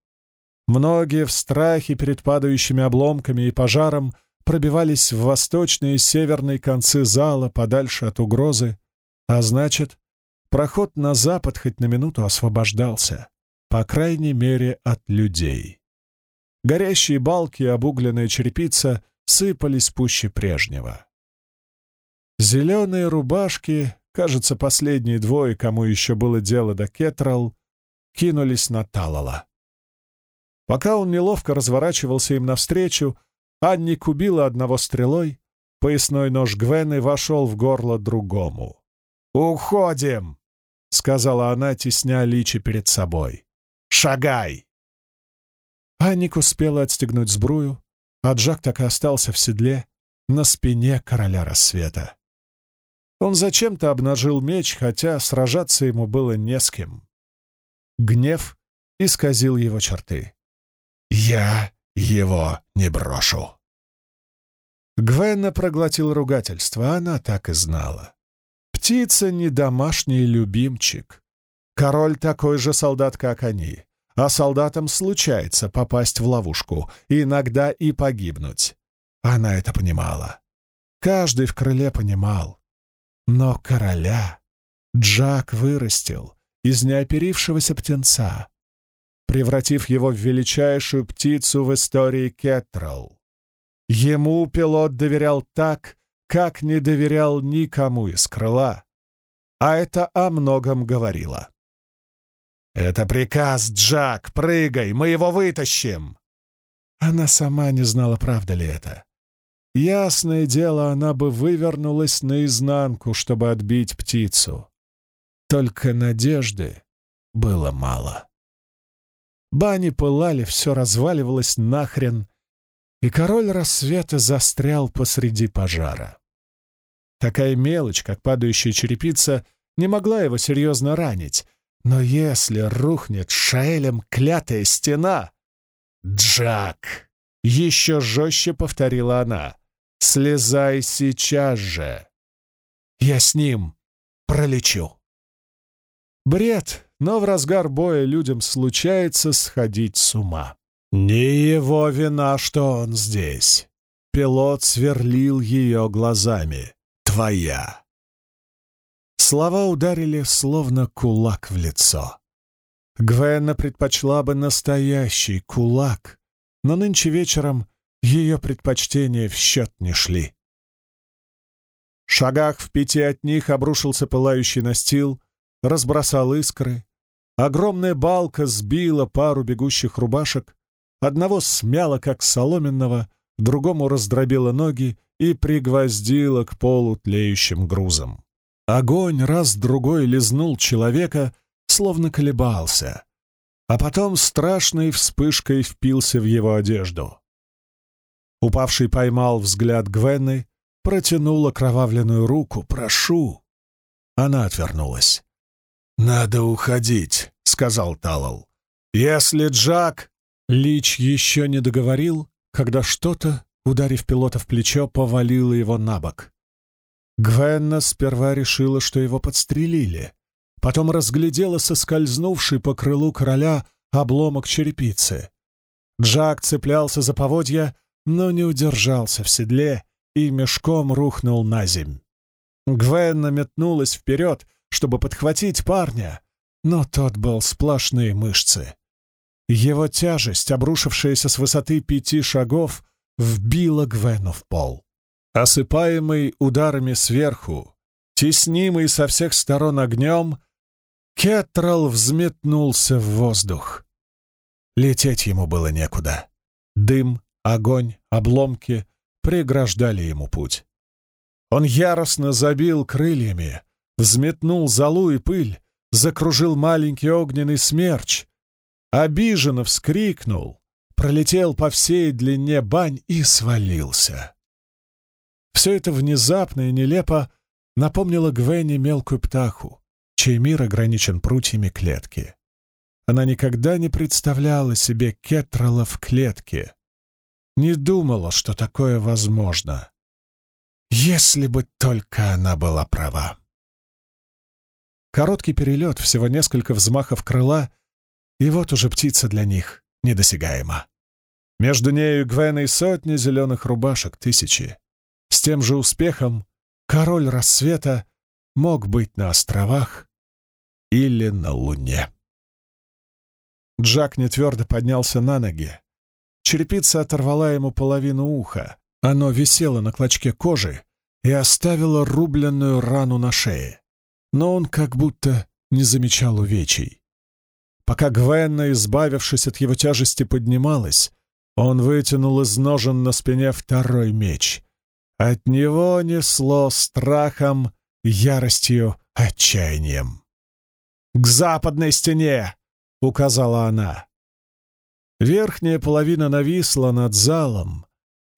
Многие в страхе перед падающими обломками и пожаром — пробивались в восточные и северные концы зала подальше от угрозы, а значит, проход на запад хоть на минуту освобождался, по крайней мере, от людей. Горящие балки и обугленная черепица сыпались пуще прежнего. Зеленые рубашки, кажется, последние двое, кому еще было дело до Кетрал, кинулись на Талала. Пока он неловко разворачивался им навстречу, Анник убила одного стрелой, поясной нож Гвены вошел в горло другому. «Уходим!» — сказала она, тесня Личи перед собой. «Шагай!» Анник успела отстегнуть сбрую, а Джак так и остался в седле на спине короля рассвета. Он зачем-то обнажил меч, хотя сражаться ему было не с кем. Гнев исказил его черты. «Я его не брошу. Гвенна проглотил ругательство, она так и знала. Птица не домашний любимчик. Король такой же солдат, как они, а солдатам случается попасть в ловушку, иногда и погибнуть. Она это понимала. Каждый в крыле понимал. Но короля Джак вырастил из неоперившегося птенца, превратив его в величайшую птицу в истории Кетрал. Ему пилот доверял так, как не доверял никому из крыла, а это о многом говорило. «Это приказ, Джак, прыгай, мы его вытащим!» Она сама не знала, правда ли это. Ясное дело, она бы вывернулась наизнанку, чтобы отбить птицу. Только надежды было мало. Бани пылали, все разваливалось нахрен, и король рассвета застрял посреди пожара. Такая мелочь, как падающая черепица, не могла его серьезно ранить, но если рухнет Шаэлем клятая стена... «Джак!» — еще жестче повторила она. «Слезай сейчас же! Я с ним пролечу!» Бред, но в разгар боя людям случается сходить с ума. Не его вина, что он здесь. Пилот сверлил ее глазами. «Твоя!» Слова ударили, словно кулак в лицо. Гвенна предпочла бы настоящий кулак, но нынче вечером ее предпочтения в счет не шли. В шагах в пяти от них обрушился пылающий настил, разбросал искры. Огромная балка сбила пару бегущих рубашек, одного смяла, как соломенного, другому раздробила ноги и пригвоздила к полу тлеющим грузом. Огонь раз-другой лизнул человека — словно колебался, а потом страшной вспышкой впился в его одежду. Упавший поймал взгляд Гвенны, протянул окровавленную руку. «Прошу!» Она отвернулась. «Надо уходить», — сказал Талал. «Если Джак...» Лич еще не договорил, когда что-то, ударив пилота в плечо, повалило его на бок. Гвенна сперва решила, что его подстрелили, потом разглядела соскользнувший по крылу короля обломок черепицы. Джак цеплялся за поводья, но не удержался в седле и мешком рухнул на земь. Гвенна метнулась вперед, чтобы подхватить парня, но тот был сплошные мышцы. Его тяжесть, обрушившаяся с высоты пяти шагов, вбила Гвену в пол. Осыпаемый ударами сверху, теснимый со всех сторон огнем, Кетрал взметнулся в воздух. Лететь ему было некуда. Дым, огонь, обломки преграждали ему путь. Он яростно забил крыльями, взметнул золу и пыль, закружил маленький огненный смерч, обиженно вскрикнул, пролетел по всей длине бань и свалился. Все это внезапно и нелепо напомнило Гвене мелкую птаху, чей мир ограничен прутьями клетки. Она никогда не представляла себе Кетрала в клетке, не думала, что такое возможно. Если бы только она была права. Короткий перелет, всего несколько взмахов крыла, и вот уже птица для них недосягаема. Между нею и Гвеной сотни зеленых рубашек, тысячи. С тем же успехом король рассвета мог быть на островах или на Луне. Джак нетвердо поднялся на ноги. Черепица оторвала ему половину уха. Оно висело на клочке кожи и оставило рубленную рану на шее. Но он как будто не замечал увечий. Пока Гвенна, избавившись от его тяжести, поднималась, он вытянул из ножен на спине второй меч. От него несло страхом, яростью, отчаянием. «К западной стене!» — указала она. Верхняя половина нависла над залом.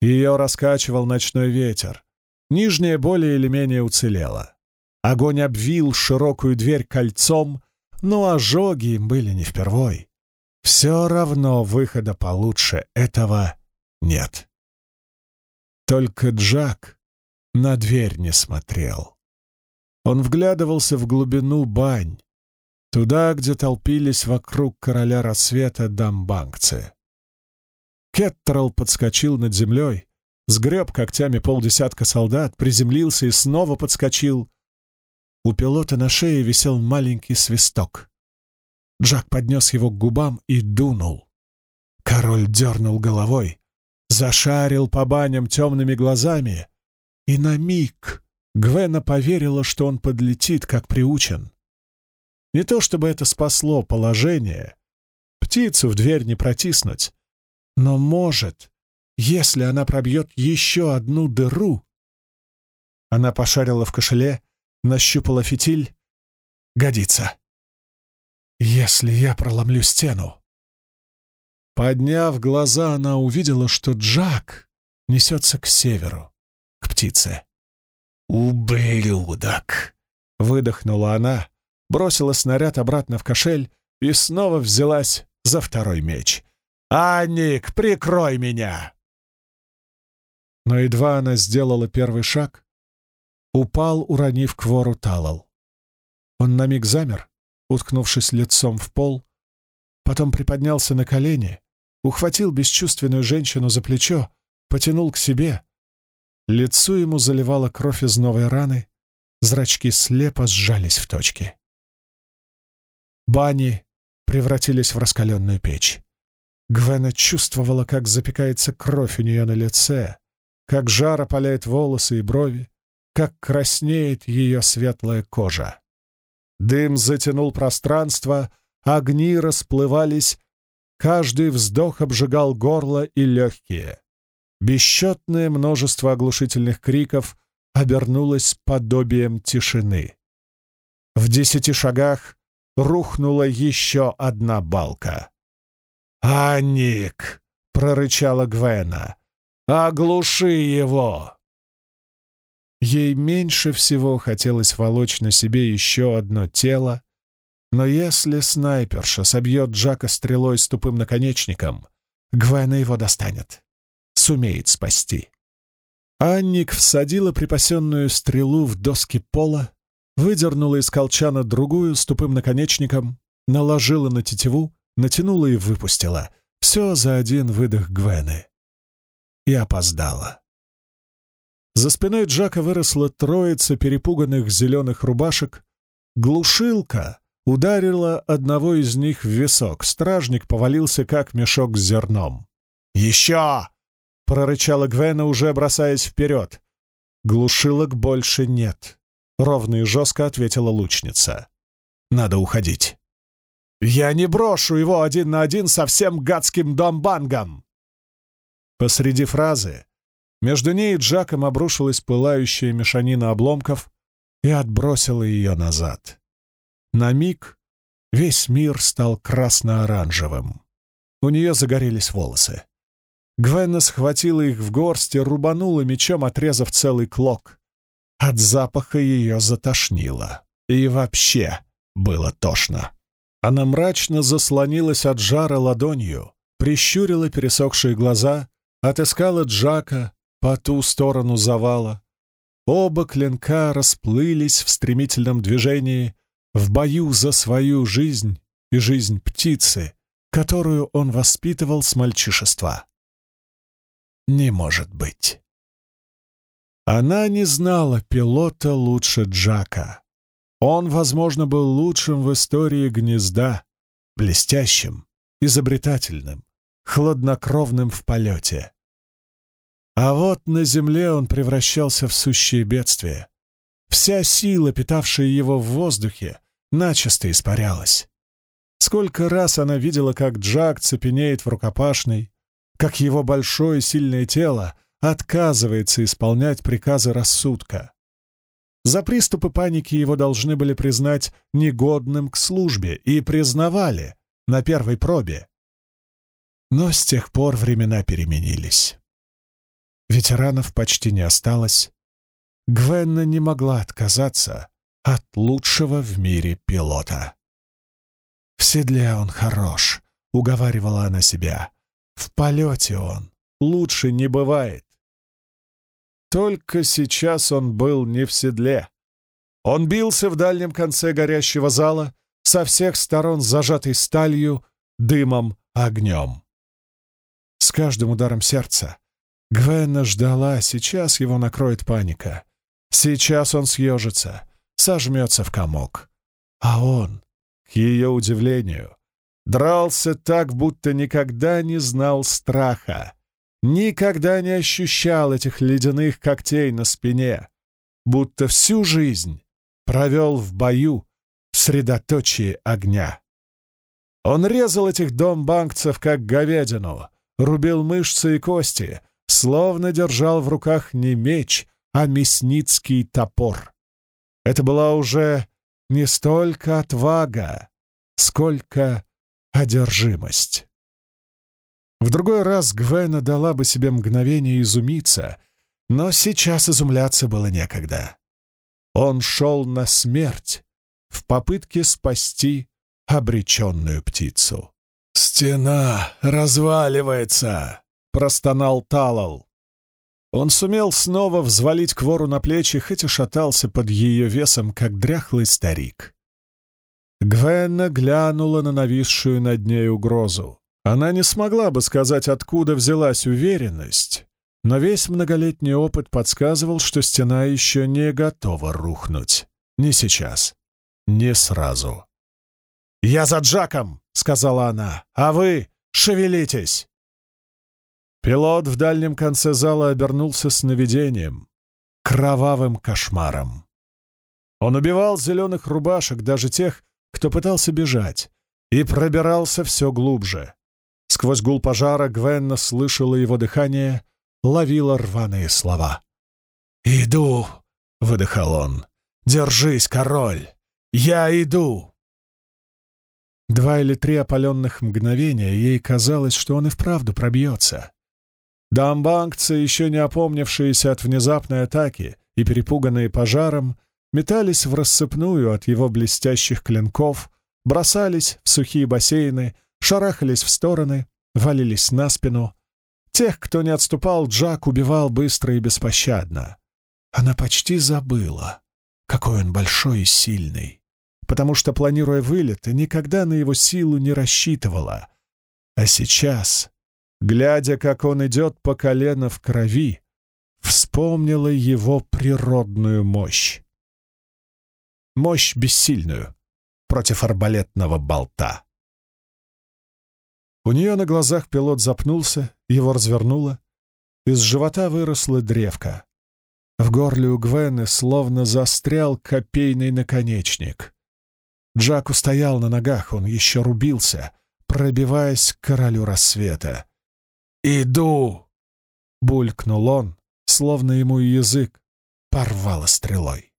Ее раскачивал ночной ветер. Нижняя более или менее уцелела. Огонь обвил широкую дверь кольцом, но ожоги им были не впервой. Все равно выхода получше этого нет. Только Джак на дверь не смотрел. Он вглядывался в глубину бань, Туда, где толпились вокруг короля рассвета дамбангцы. Кеттерл подскочил над землей, сгреб когтями полдесятка солдат, приземлился и снова подскочил. У пилота на шее висел маленький свисток. Джак поднес его к губам и дунул. Король дернул головой, зашарил по баням темными глазами, и на миг Гвена поверила, что он подлетит, как приучен. Не то чтобы это спасло положение. Птицу в дверь не протиснуть. Но может, если она пробьет еще одну дыру... Она пошарила в кошеле, нащупала фитиль. Годится. Если я проломлю стену... Подняв глаза, она увидела, что Джак несется к северу, к птице. «Ублюдок!» — выдохнула она, бросила снаряд обратно в кошель и снова взялась за второй меч. «Аник, прикрой меня!» Но едва она сделала первый шаг, упал, уронив квору Талал. Он на миг замер, уткнувшись лицом в пол, потом приподнялся на колени, ухватил бесчувственную женщину за плечо, потянул к себе. Лицо ему заливала кровь из новой раны, зрачки слепо сжались в точки. Бани превратились в раскаленную печь. Гвена чувствовала, как запекается кровь у нее на лице, как жар опаляет волосы и брови, как краснеет ее светлая кожа. Дым затянул пространство, огни расплывались, каждый вздох обжигал горло и легкие. Бесчетное множество оглушительных криков обернулось подобием тишины. В десяти шагах рухнула еще одна балка. «Аник!» — прорычала Гвена. «Оглуши его!» Ей меньше всего хотелось волочь на себе еще одно тело, но если снайперша собьет Джака стрелой с тупым наконечником, Гвена его достанет, сумеет спасти. Анник всадила припасенную стрелу в доски пола, выдернула из колчана другую с тупым наконечником, наложила на тетиву, натянула и выпустила. Все за один выдох Гвены. И опоздала. За спиной Джака выросла троица перепуганных зеленых рубашек. Глушилка ударила одного из них в висок. Стражник повалился, как мешок с зерном. «Еще!» — прорычала Гвена, уже бросаясь вперед. Глушилок больше нет. Ровно и жестко ответила лучница. «Надо уходить». «Я не брошу его один на один со всем гадским домбангом!» Посреди фразы между ней и Джаком обрушилась пылающая мешанина обломков и отбросила ее назад. На миг весь мир стал красно-оранжевым. У нее загорелись волосы. Гвенна схватила их в горсть и рубанула мечом, отрезав целый клок. От запаха ее затошнило. И вообще было тошно. Она мрачно заслонилась от жара ладонью, прищурила пересохшие глаза, отыскала Джака по ту сторону завала. Оба клинка расплылись в стремительном движении в бою за свою жизнь и жизнь птицы, которую он воспитывал с мальчишества. Не может быть. Она не знала пилота лучше Джака. Он, возможно, был лучшим в истории гнезда, блестящим, изобретательным, хладнокровным в полете. А вот на земле он превращался в сущее бедствие. Вся сила, питавшая его в воздухе, начисто испарялась. Сколько раз она видела, как Джак цепенеет в рукопашной, как его большое сильное тело отказывается исполнять приказы рассудка. За приступы паники его должны были признать негодным к службе и признавали на первой пробе. Но с тех пор времена переменились. Ветеранов почти не осталось. Гвенна не могла отказаться от лучшего в мире пилота. «В седле он хорош», — уговаривала она себя. «В полете он лучше не бывает». Только сейчас он был не в седле. Он бился в дальнем конце горящего зала, со всех сторон зажатый сталью, дымом, огнем. С каждым ударом сердца Гвенна ждала, сейчас его накроет паника. Сейчас он съежится, сожмется в комок. А он, к ее удивлению, дрался так, будто никогда не знал страха. Никогда не ощущал этих ледяных когтей на спине, будто всю жизнь провел в бою в средоточии огня. Он резал этих домбанкцев, как говядину, рубил мышцы и кости, словно держал в руках не меч, а мясницкий топор. Это была уже не столько отвага, сколько одержимость. В другой раз Гвена дала бы себе мгновение изумиться, но сейчас изумляться было некогда. Он шел на смерть в попытке спасти обреченную птицу. «Стена разваливается!» — простонал Талал. Он сумел снова взвалить Квору на плечи, хоть и шатался под ее весом, как дряхлый старик. Гвенна глянула на нависшую над ней угрозу. Она не смогла бы сказать, откуда взялась уверенность, но весь многолетний опыт подсказывал, что стена еще не готова рухнуть. Не сейчас. Не сразу. «Я за Джаком!» — сказала она. «А вы шевелитесь!» Пилот в дальнем конце зала обернулся сновидением, кровавым кошмаром. Он убивал зеленых рубашек, даже тех, кто пытался бежать, и пробирался все глубже. Сквозь гул пожара Гвенна слышала его дыхание, ловила рваные слова. «Иду!» — выдыхал он. «Держись, король! Я иду!» Два или три опаленных мгновения ей казалось, что он и вправду пробьется. Дамбангцы, еще не опомнившиеся от внезапной атаки и перепуганные пожаром, метались в рассыпную от его блестящих клинков, бросались в сухие бассейны, шарахались в стороны, валились на спину. Тех, кто не отступал, Джак убивал быстро и беспощадно. Она почти забыла, какой он большой и сильный, потому что, планируя вылет, никогда на его силу не рассчитывала. А сейчас глядя, как он идет по колено в крови, вспомнила его природную мощь. Мощь бессильную против арбалетного болта. У нее на глазах пилот запнулся, его развернуло. Из живота выросла древка. В горле у Гвены словно застрял копейный наконечник. Джак устоял на ногах, он еще рубился, пробиваясь к королю рассвета. «Иду!» — булькнул он, словно ему язык порвало стрелой.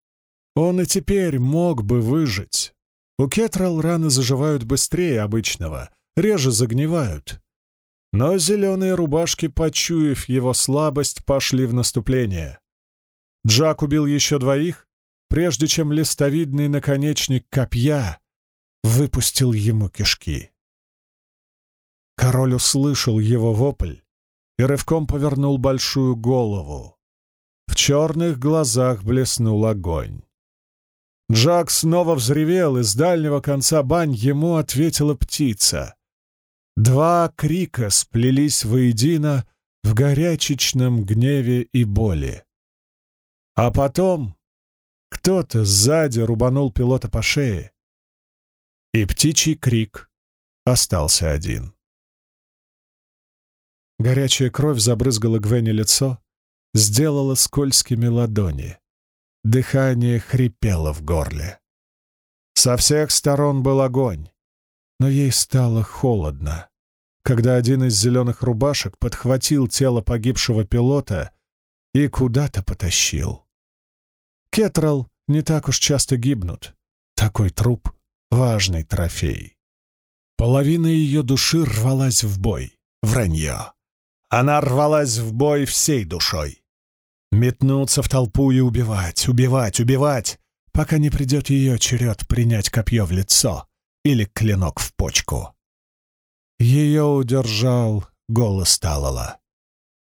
Он и теперь мог бы выжить. У Кетрал раны заживают быстрее обычного, реже загнивают. Но зеленые рубашки, почуяв его слабость, пошли в наступление. Джак убил еще двоих, прежде чем листовидный наконечник копья выпустил ему кишки. Король услышал его вопль и рывком повернул большую голову. В черных глазах блеснул огонь. Джак снова взревел, и с дальнего конца бань ему ответила птица. Два крика сплелись воедино в горячечном гневе и боли. А потом кто-то сзади рубанул пилота по шее, и птичий крик остался один. Горячая кровь забрызгала Гвене лицо, сделала скользкими ладони. Дыхание хрипело в горле. Со всех сторон был огонь, но ей стало холодно, когда один из зеленых рубашек подхватил тело погибшего пилота и куда-то потащил. Кетрал не так уж часто гибнут. Такой труп — важный трофей. Половина ее души рвалась в бой. Вранье. Она рвалась в бой всей душой. Метнуться в толпу и убивать, убивать, убивать, пока не придет ее черед принять копье в лицо или клинок в почку. Ее удержал голос Талала.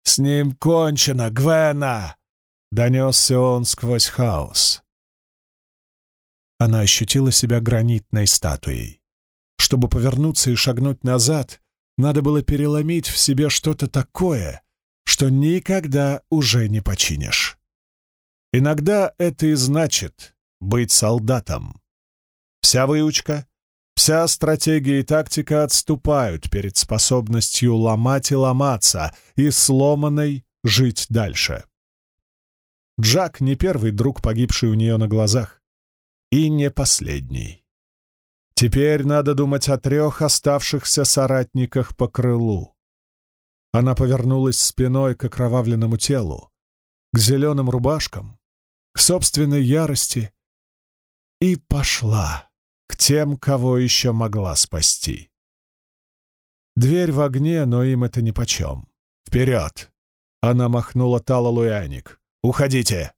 «С ним кончено, Гвена!» — донесся он сквозь хаос. Она ощутила себя гранитной статуей. Чтобы повернуться и шагнуть назад, надо было переломить в себе что-то такое, что никогда уже не починишь. Иногда это и значит быть солдатом. Вся выучка, вся стратегия и тактика отступают перед способностью ломать и ломаться, и сломанной жить дальше. Джак не первый друг, погибший у нее на глазах, и не последний. Теперь надо думать о трех оставшихся соратниках по крылу. Она повернулась спиной к окровавленному телу, к зеленым рубашкам, к собственной ярости и пошла к тем, кого еще могла спасти. Дверь в огне, но им это нипочем. «Вперед!» — она махнула Талалу и Аник. «Уходите!»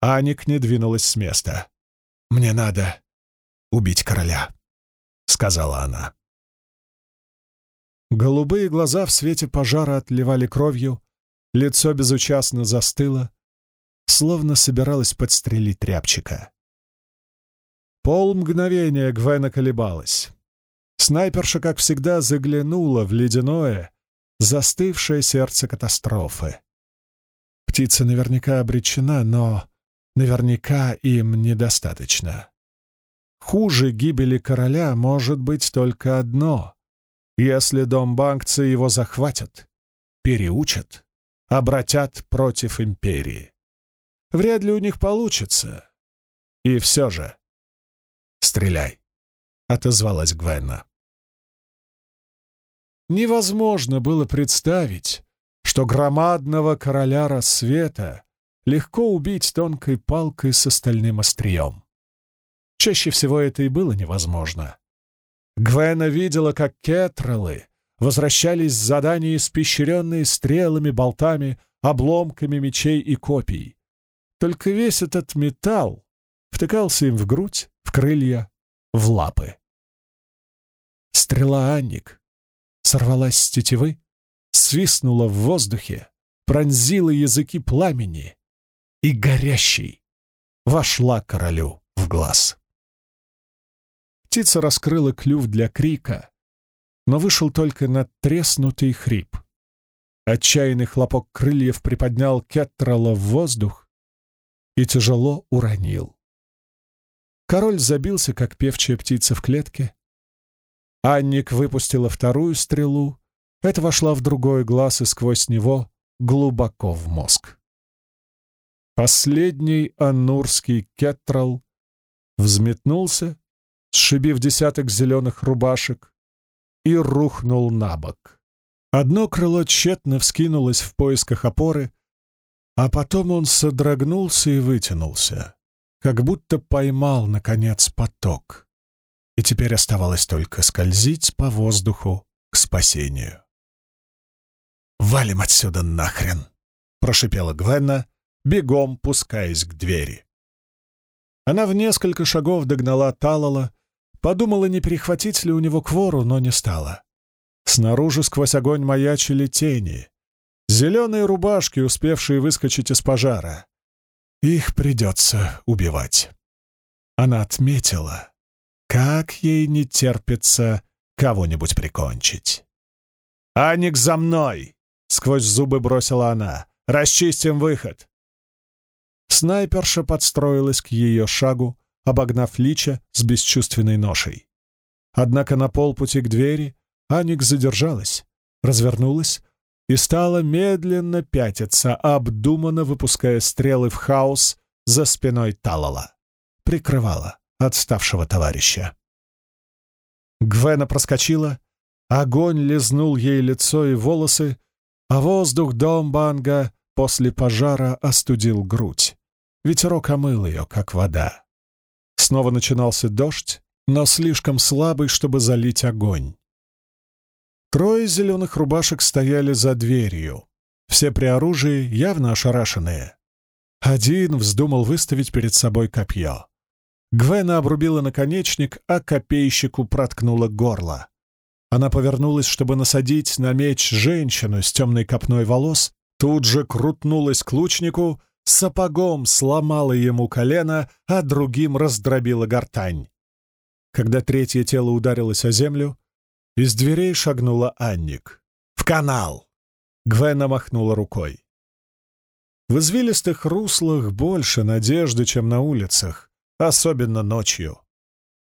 Аник не двинулась с места. «Мне надо убить короля», — сказала она. Голубые глаза в свете пожара отливали кровью, лицо безучастно застыло, словно собиралась подстрелить тряпчика. Пол мгновения Гвена колебалась. Снайперша, как всегда, заглянула в ледяное, застывшее сердце катастрофы. Птица наверняка обречена, но наверняка им недостаточно. Хуже гибели короля может быть только одно. Если домбанкцы его захватят, переучат, обратят против империи. Вряд ли у них получится. И все же... «Стреляй!» — отозвалась Гвенна. Невозможно было представить, что громадного короля рассвета легко убить тонкой палкой с остальным острием. Чаще всего это и было невозможно. Гвена видела, как кетролы возвращались с задания, испещренные стрелами, болтами, обломками мечей и копий. Только весь этот металл втыкался им в грудь, в крылья, в лапы. Стрела Анник сорвалась с тетивы, свистнула в воздухе, пронзила языки пламени и горящий вошла королю в глаз. Птица раскрыла клюв для крика, но вышел только надтреснутый хрип. Отчаянный хлопок крыльев приподнял Кеттрала в воздух и тяжело уронил. Король забился, как певчая птица в клетке. Анник выпустила вторую стрелу. Это вошла в другой глаз и сквозь него глубоко в мозг. Последний анурский кеттрал взметнулся, сшибив десяток зеленых рубашек, и рухнул на бок. Одно крыло тщетно вскинулось в поисках опоры, а потом он содрогнулся и вытянулся как будто поймал, наконец, поток. И теперь оставалось только скользить по воздуху к спасению. «Валим отсюда нахрен!» — прошипела Гвенна, бегом пускаясь к двери. Она в несколько шагов догнала Талала, подумала, не перехватить ли у него квору, но не стала. Снаружи сквозь огонь маячили тени, зеленые рубашки, успевшие выскочить из пожара. Их придется убивать. Она отметила, как ей не терпится кого-нибудь прикончить. «Аник, за мной!» — сквозь зубы бросила она. «Расчистим выход!» Снайперша подстроилась к ее шагу, обогнав Лича с бесчувственной ношей. Однако на полпути к двери Аник задержалась, развернулась и стала медленно пятиться, обдуманно выпуская стрелы в хаос за спиной Талала. Прикрывала отставшего товарища. Гвена проскочила, огонь лизнул ей лицо и волосы, а воздух Домбанга после пожара остудил грудь. Ветерок омыл ее, как вода. Снова начинался дождь, но слишком слабый, чтобы залить огонь. Трое зеленых рубашек стояли за дверью, все при оружии, явно ошарашенные. Один вздумал выставить перед собой копье. Гвена обрубила наконечник, а копейщику проткнула горло. Она повернулась, чтобы насадить на меч женщину с темной копной волос, тут же крутнулась к лучнику, сапогом сломала ему колено, а другим раздробила гортань. Когда третье тело ударилось о землю, из дверей шагнула Анник. «В канал!» Гвена махнула рукой. В извилистых руслах больше надежды, чем на улицах, особенно ночью.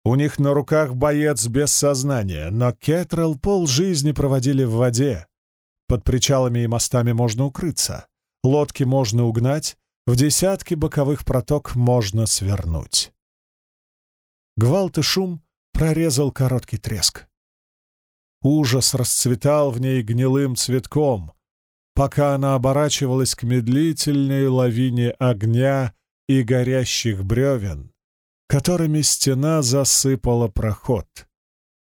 У них на руках боец без сознания, но Кетрал полжизни проводили в воде. Под причалами и мостами можно укрыться, лодки можно угнать, в десятки боковых проток можно свернуть. Гвалт и шум прорезал короткий треск. ужас расцветал в ней гнилым цветком, пока она оборачивалась к медлительной лавине огня и горящих бревен, которыми стена засыпала проход.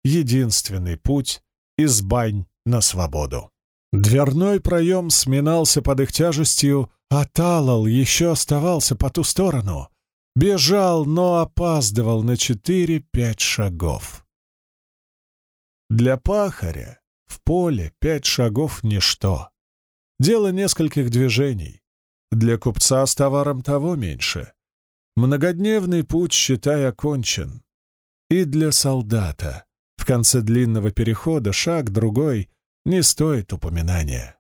Единственный путь из бань на свободу. Дверной проем сминался под их тяжестью, а Талал еще оставался по ту сторону. Бежал, но опаздывал на четыре-пять шагов. Для пахаря в поле пять шагов — ничто. Дело нескольких движений. Для купца с товаром того меньше. Многодневный путь, считай, окончен. И для солдата в конце длинного перехода шаг другой не стоит упоминания.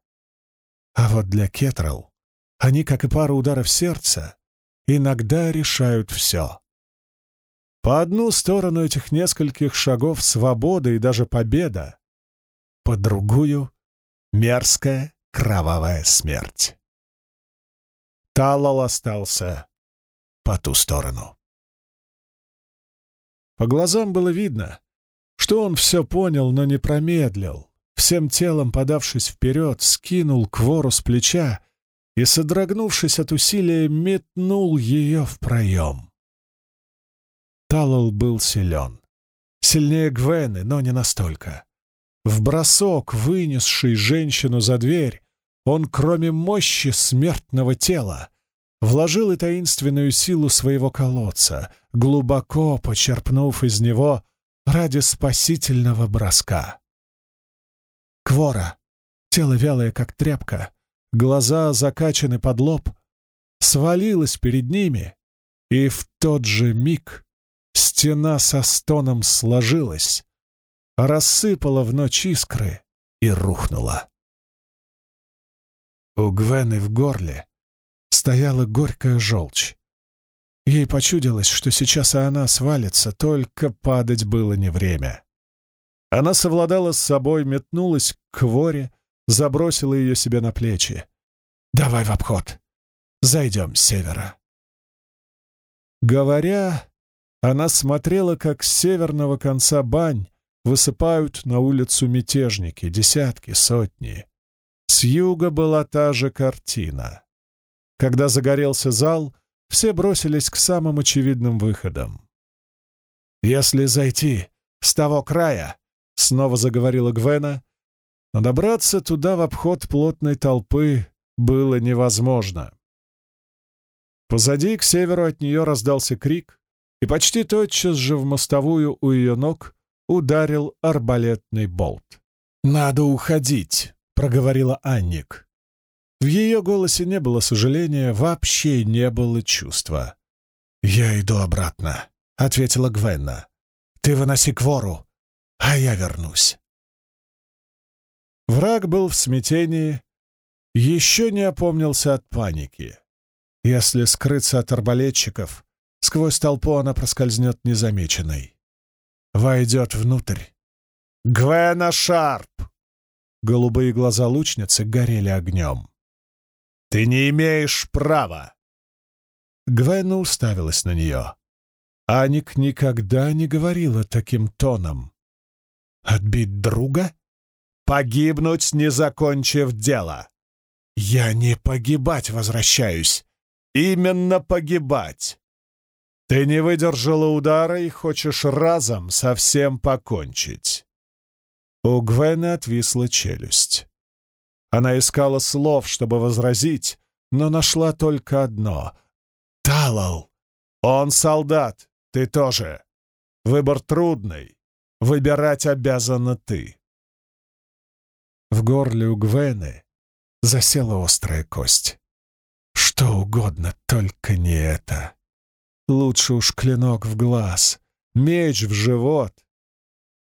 А вот для Кетрал они, как и пара ударов сердца, иногда решают все. По одну сторону этих нескольких шагов свобода и даже победа, по другую — мерзкая кровавая смерть. Талал остался по ту сторону. По глазам было видно, что он все понял, но не промедлил. Всем телом подавшись вперед, скинул квору с плеча и, содрогнувшись от усилия, метнул ее в проем. Талал был силен. Сильнее Гвены, но не настолько. В бросок, вынесший женщину за дверь, он, кроме мощи смертного тела, вложил и таинственную силу своего колодца, глубоко почерпнув из него ради спасительного броска. Квора, тело вялое, как тряпка, глаза закачаны под лоб, свалилась перед ними, и в тот же миг стена со стоном сложилась, рассыпала в ночь искры и рухнула. У Гвены в горле стояла горькая желчь. Ей почудилось, что сейчас она свалится, только падать было не время. Она совладала с собой, метнулась к Кворе, забросила ее себе на плечи. «Давай в обход. Зайдем с севера». Говоря, она смотрела, как с северного конца бань высыпают на улицу мятежники, десятки, сотни. С юга была та же картина. Когда загорелся зал, все бросились к самым очевидным выходам. «Если зайти с того края», — снова заговорила Гвена, но добраться туда в обход плотной толпы было невозможно. Позади, к северу от нее раздался крик, и почти тотчас же в мостовую у ее ног ударил арбалетный болт. «Надо уходить», — проговорила Анник. В ее голосе не было сожаления, вообще не было чувства. «Я иду обратно», — ответила Гвенна. «Ты выноси к вору, а я вернусь». Враг был в смятении, еще не опомнился от паники. Если скрыться от арбалетчиков, сквозь толпу она проскользнет незамеченной. Войдет внутрь. «Гвена Шарп!» Голубые глаза лучницы горели огнем. «Ты не имеешь права!» Гвена уставилась на нее. Аник никогда не говорила таким тоном. «Отбить друга? Погибнуть, не закончив дело!» «Я не погибать возвращаюсь. Именно погибать. Ты не выдержала удара и хочешь разом совсем покончить». У Гвены отвисла челюсть. Она искала слов, чтобы возразить, но нашла только одно. «Талал! Он солдат, ты тоже. Выбор трудный. Выбирать обязана ты». В горле у Гвены засела острая кость. Что угодно, только не это. Лучше уж клинок в глаз, меч в живот.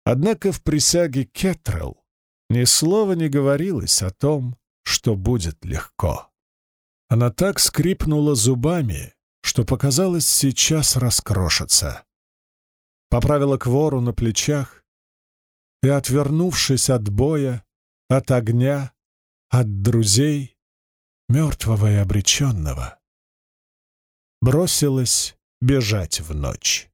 Однако в присяге Кетрелл ни слова не говорилось о том, что будет легко. Она так скрипнула зубами, что показалось, сейчас раскрошится. Поправила квору на плечах и, отвернувшись от боя, от огня, от друзей, мертвого и обреченного, бросилась бежать в ночь.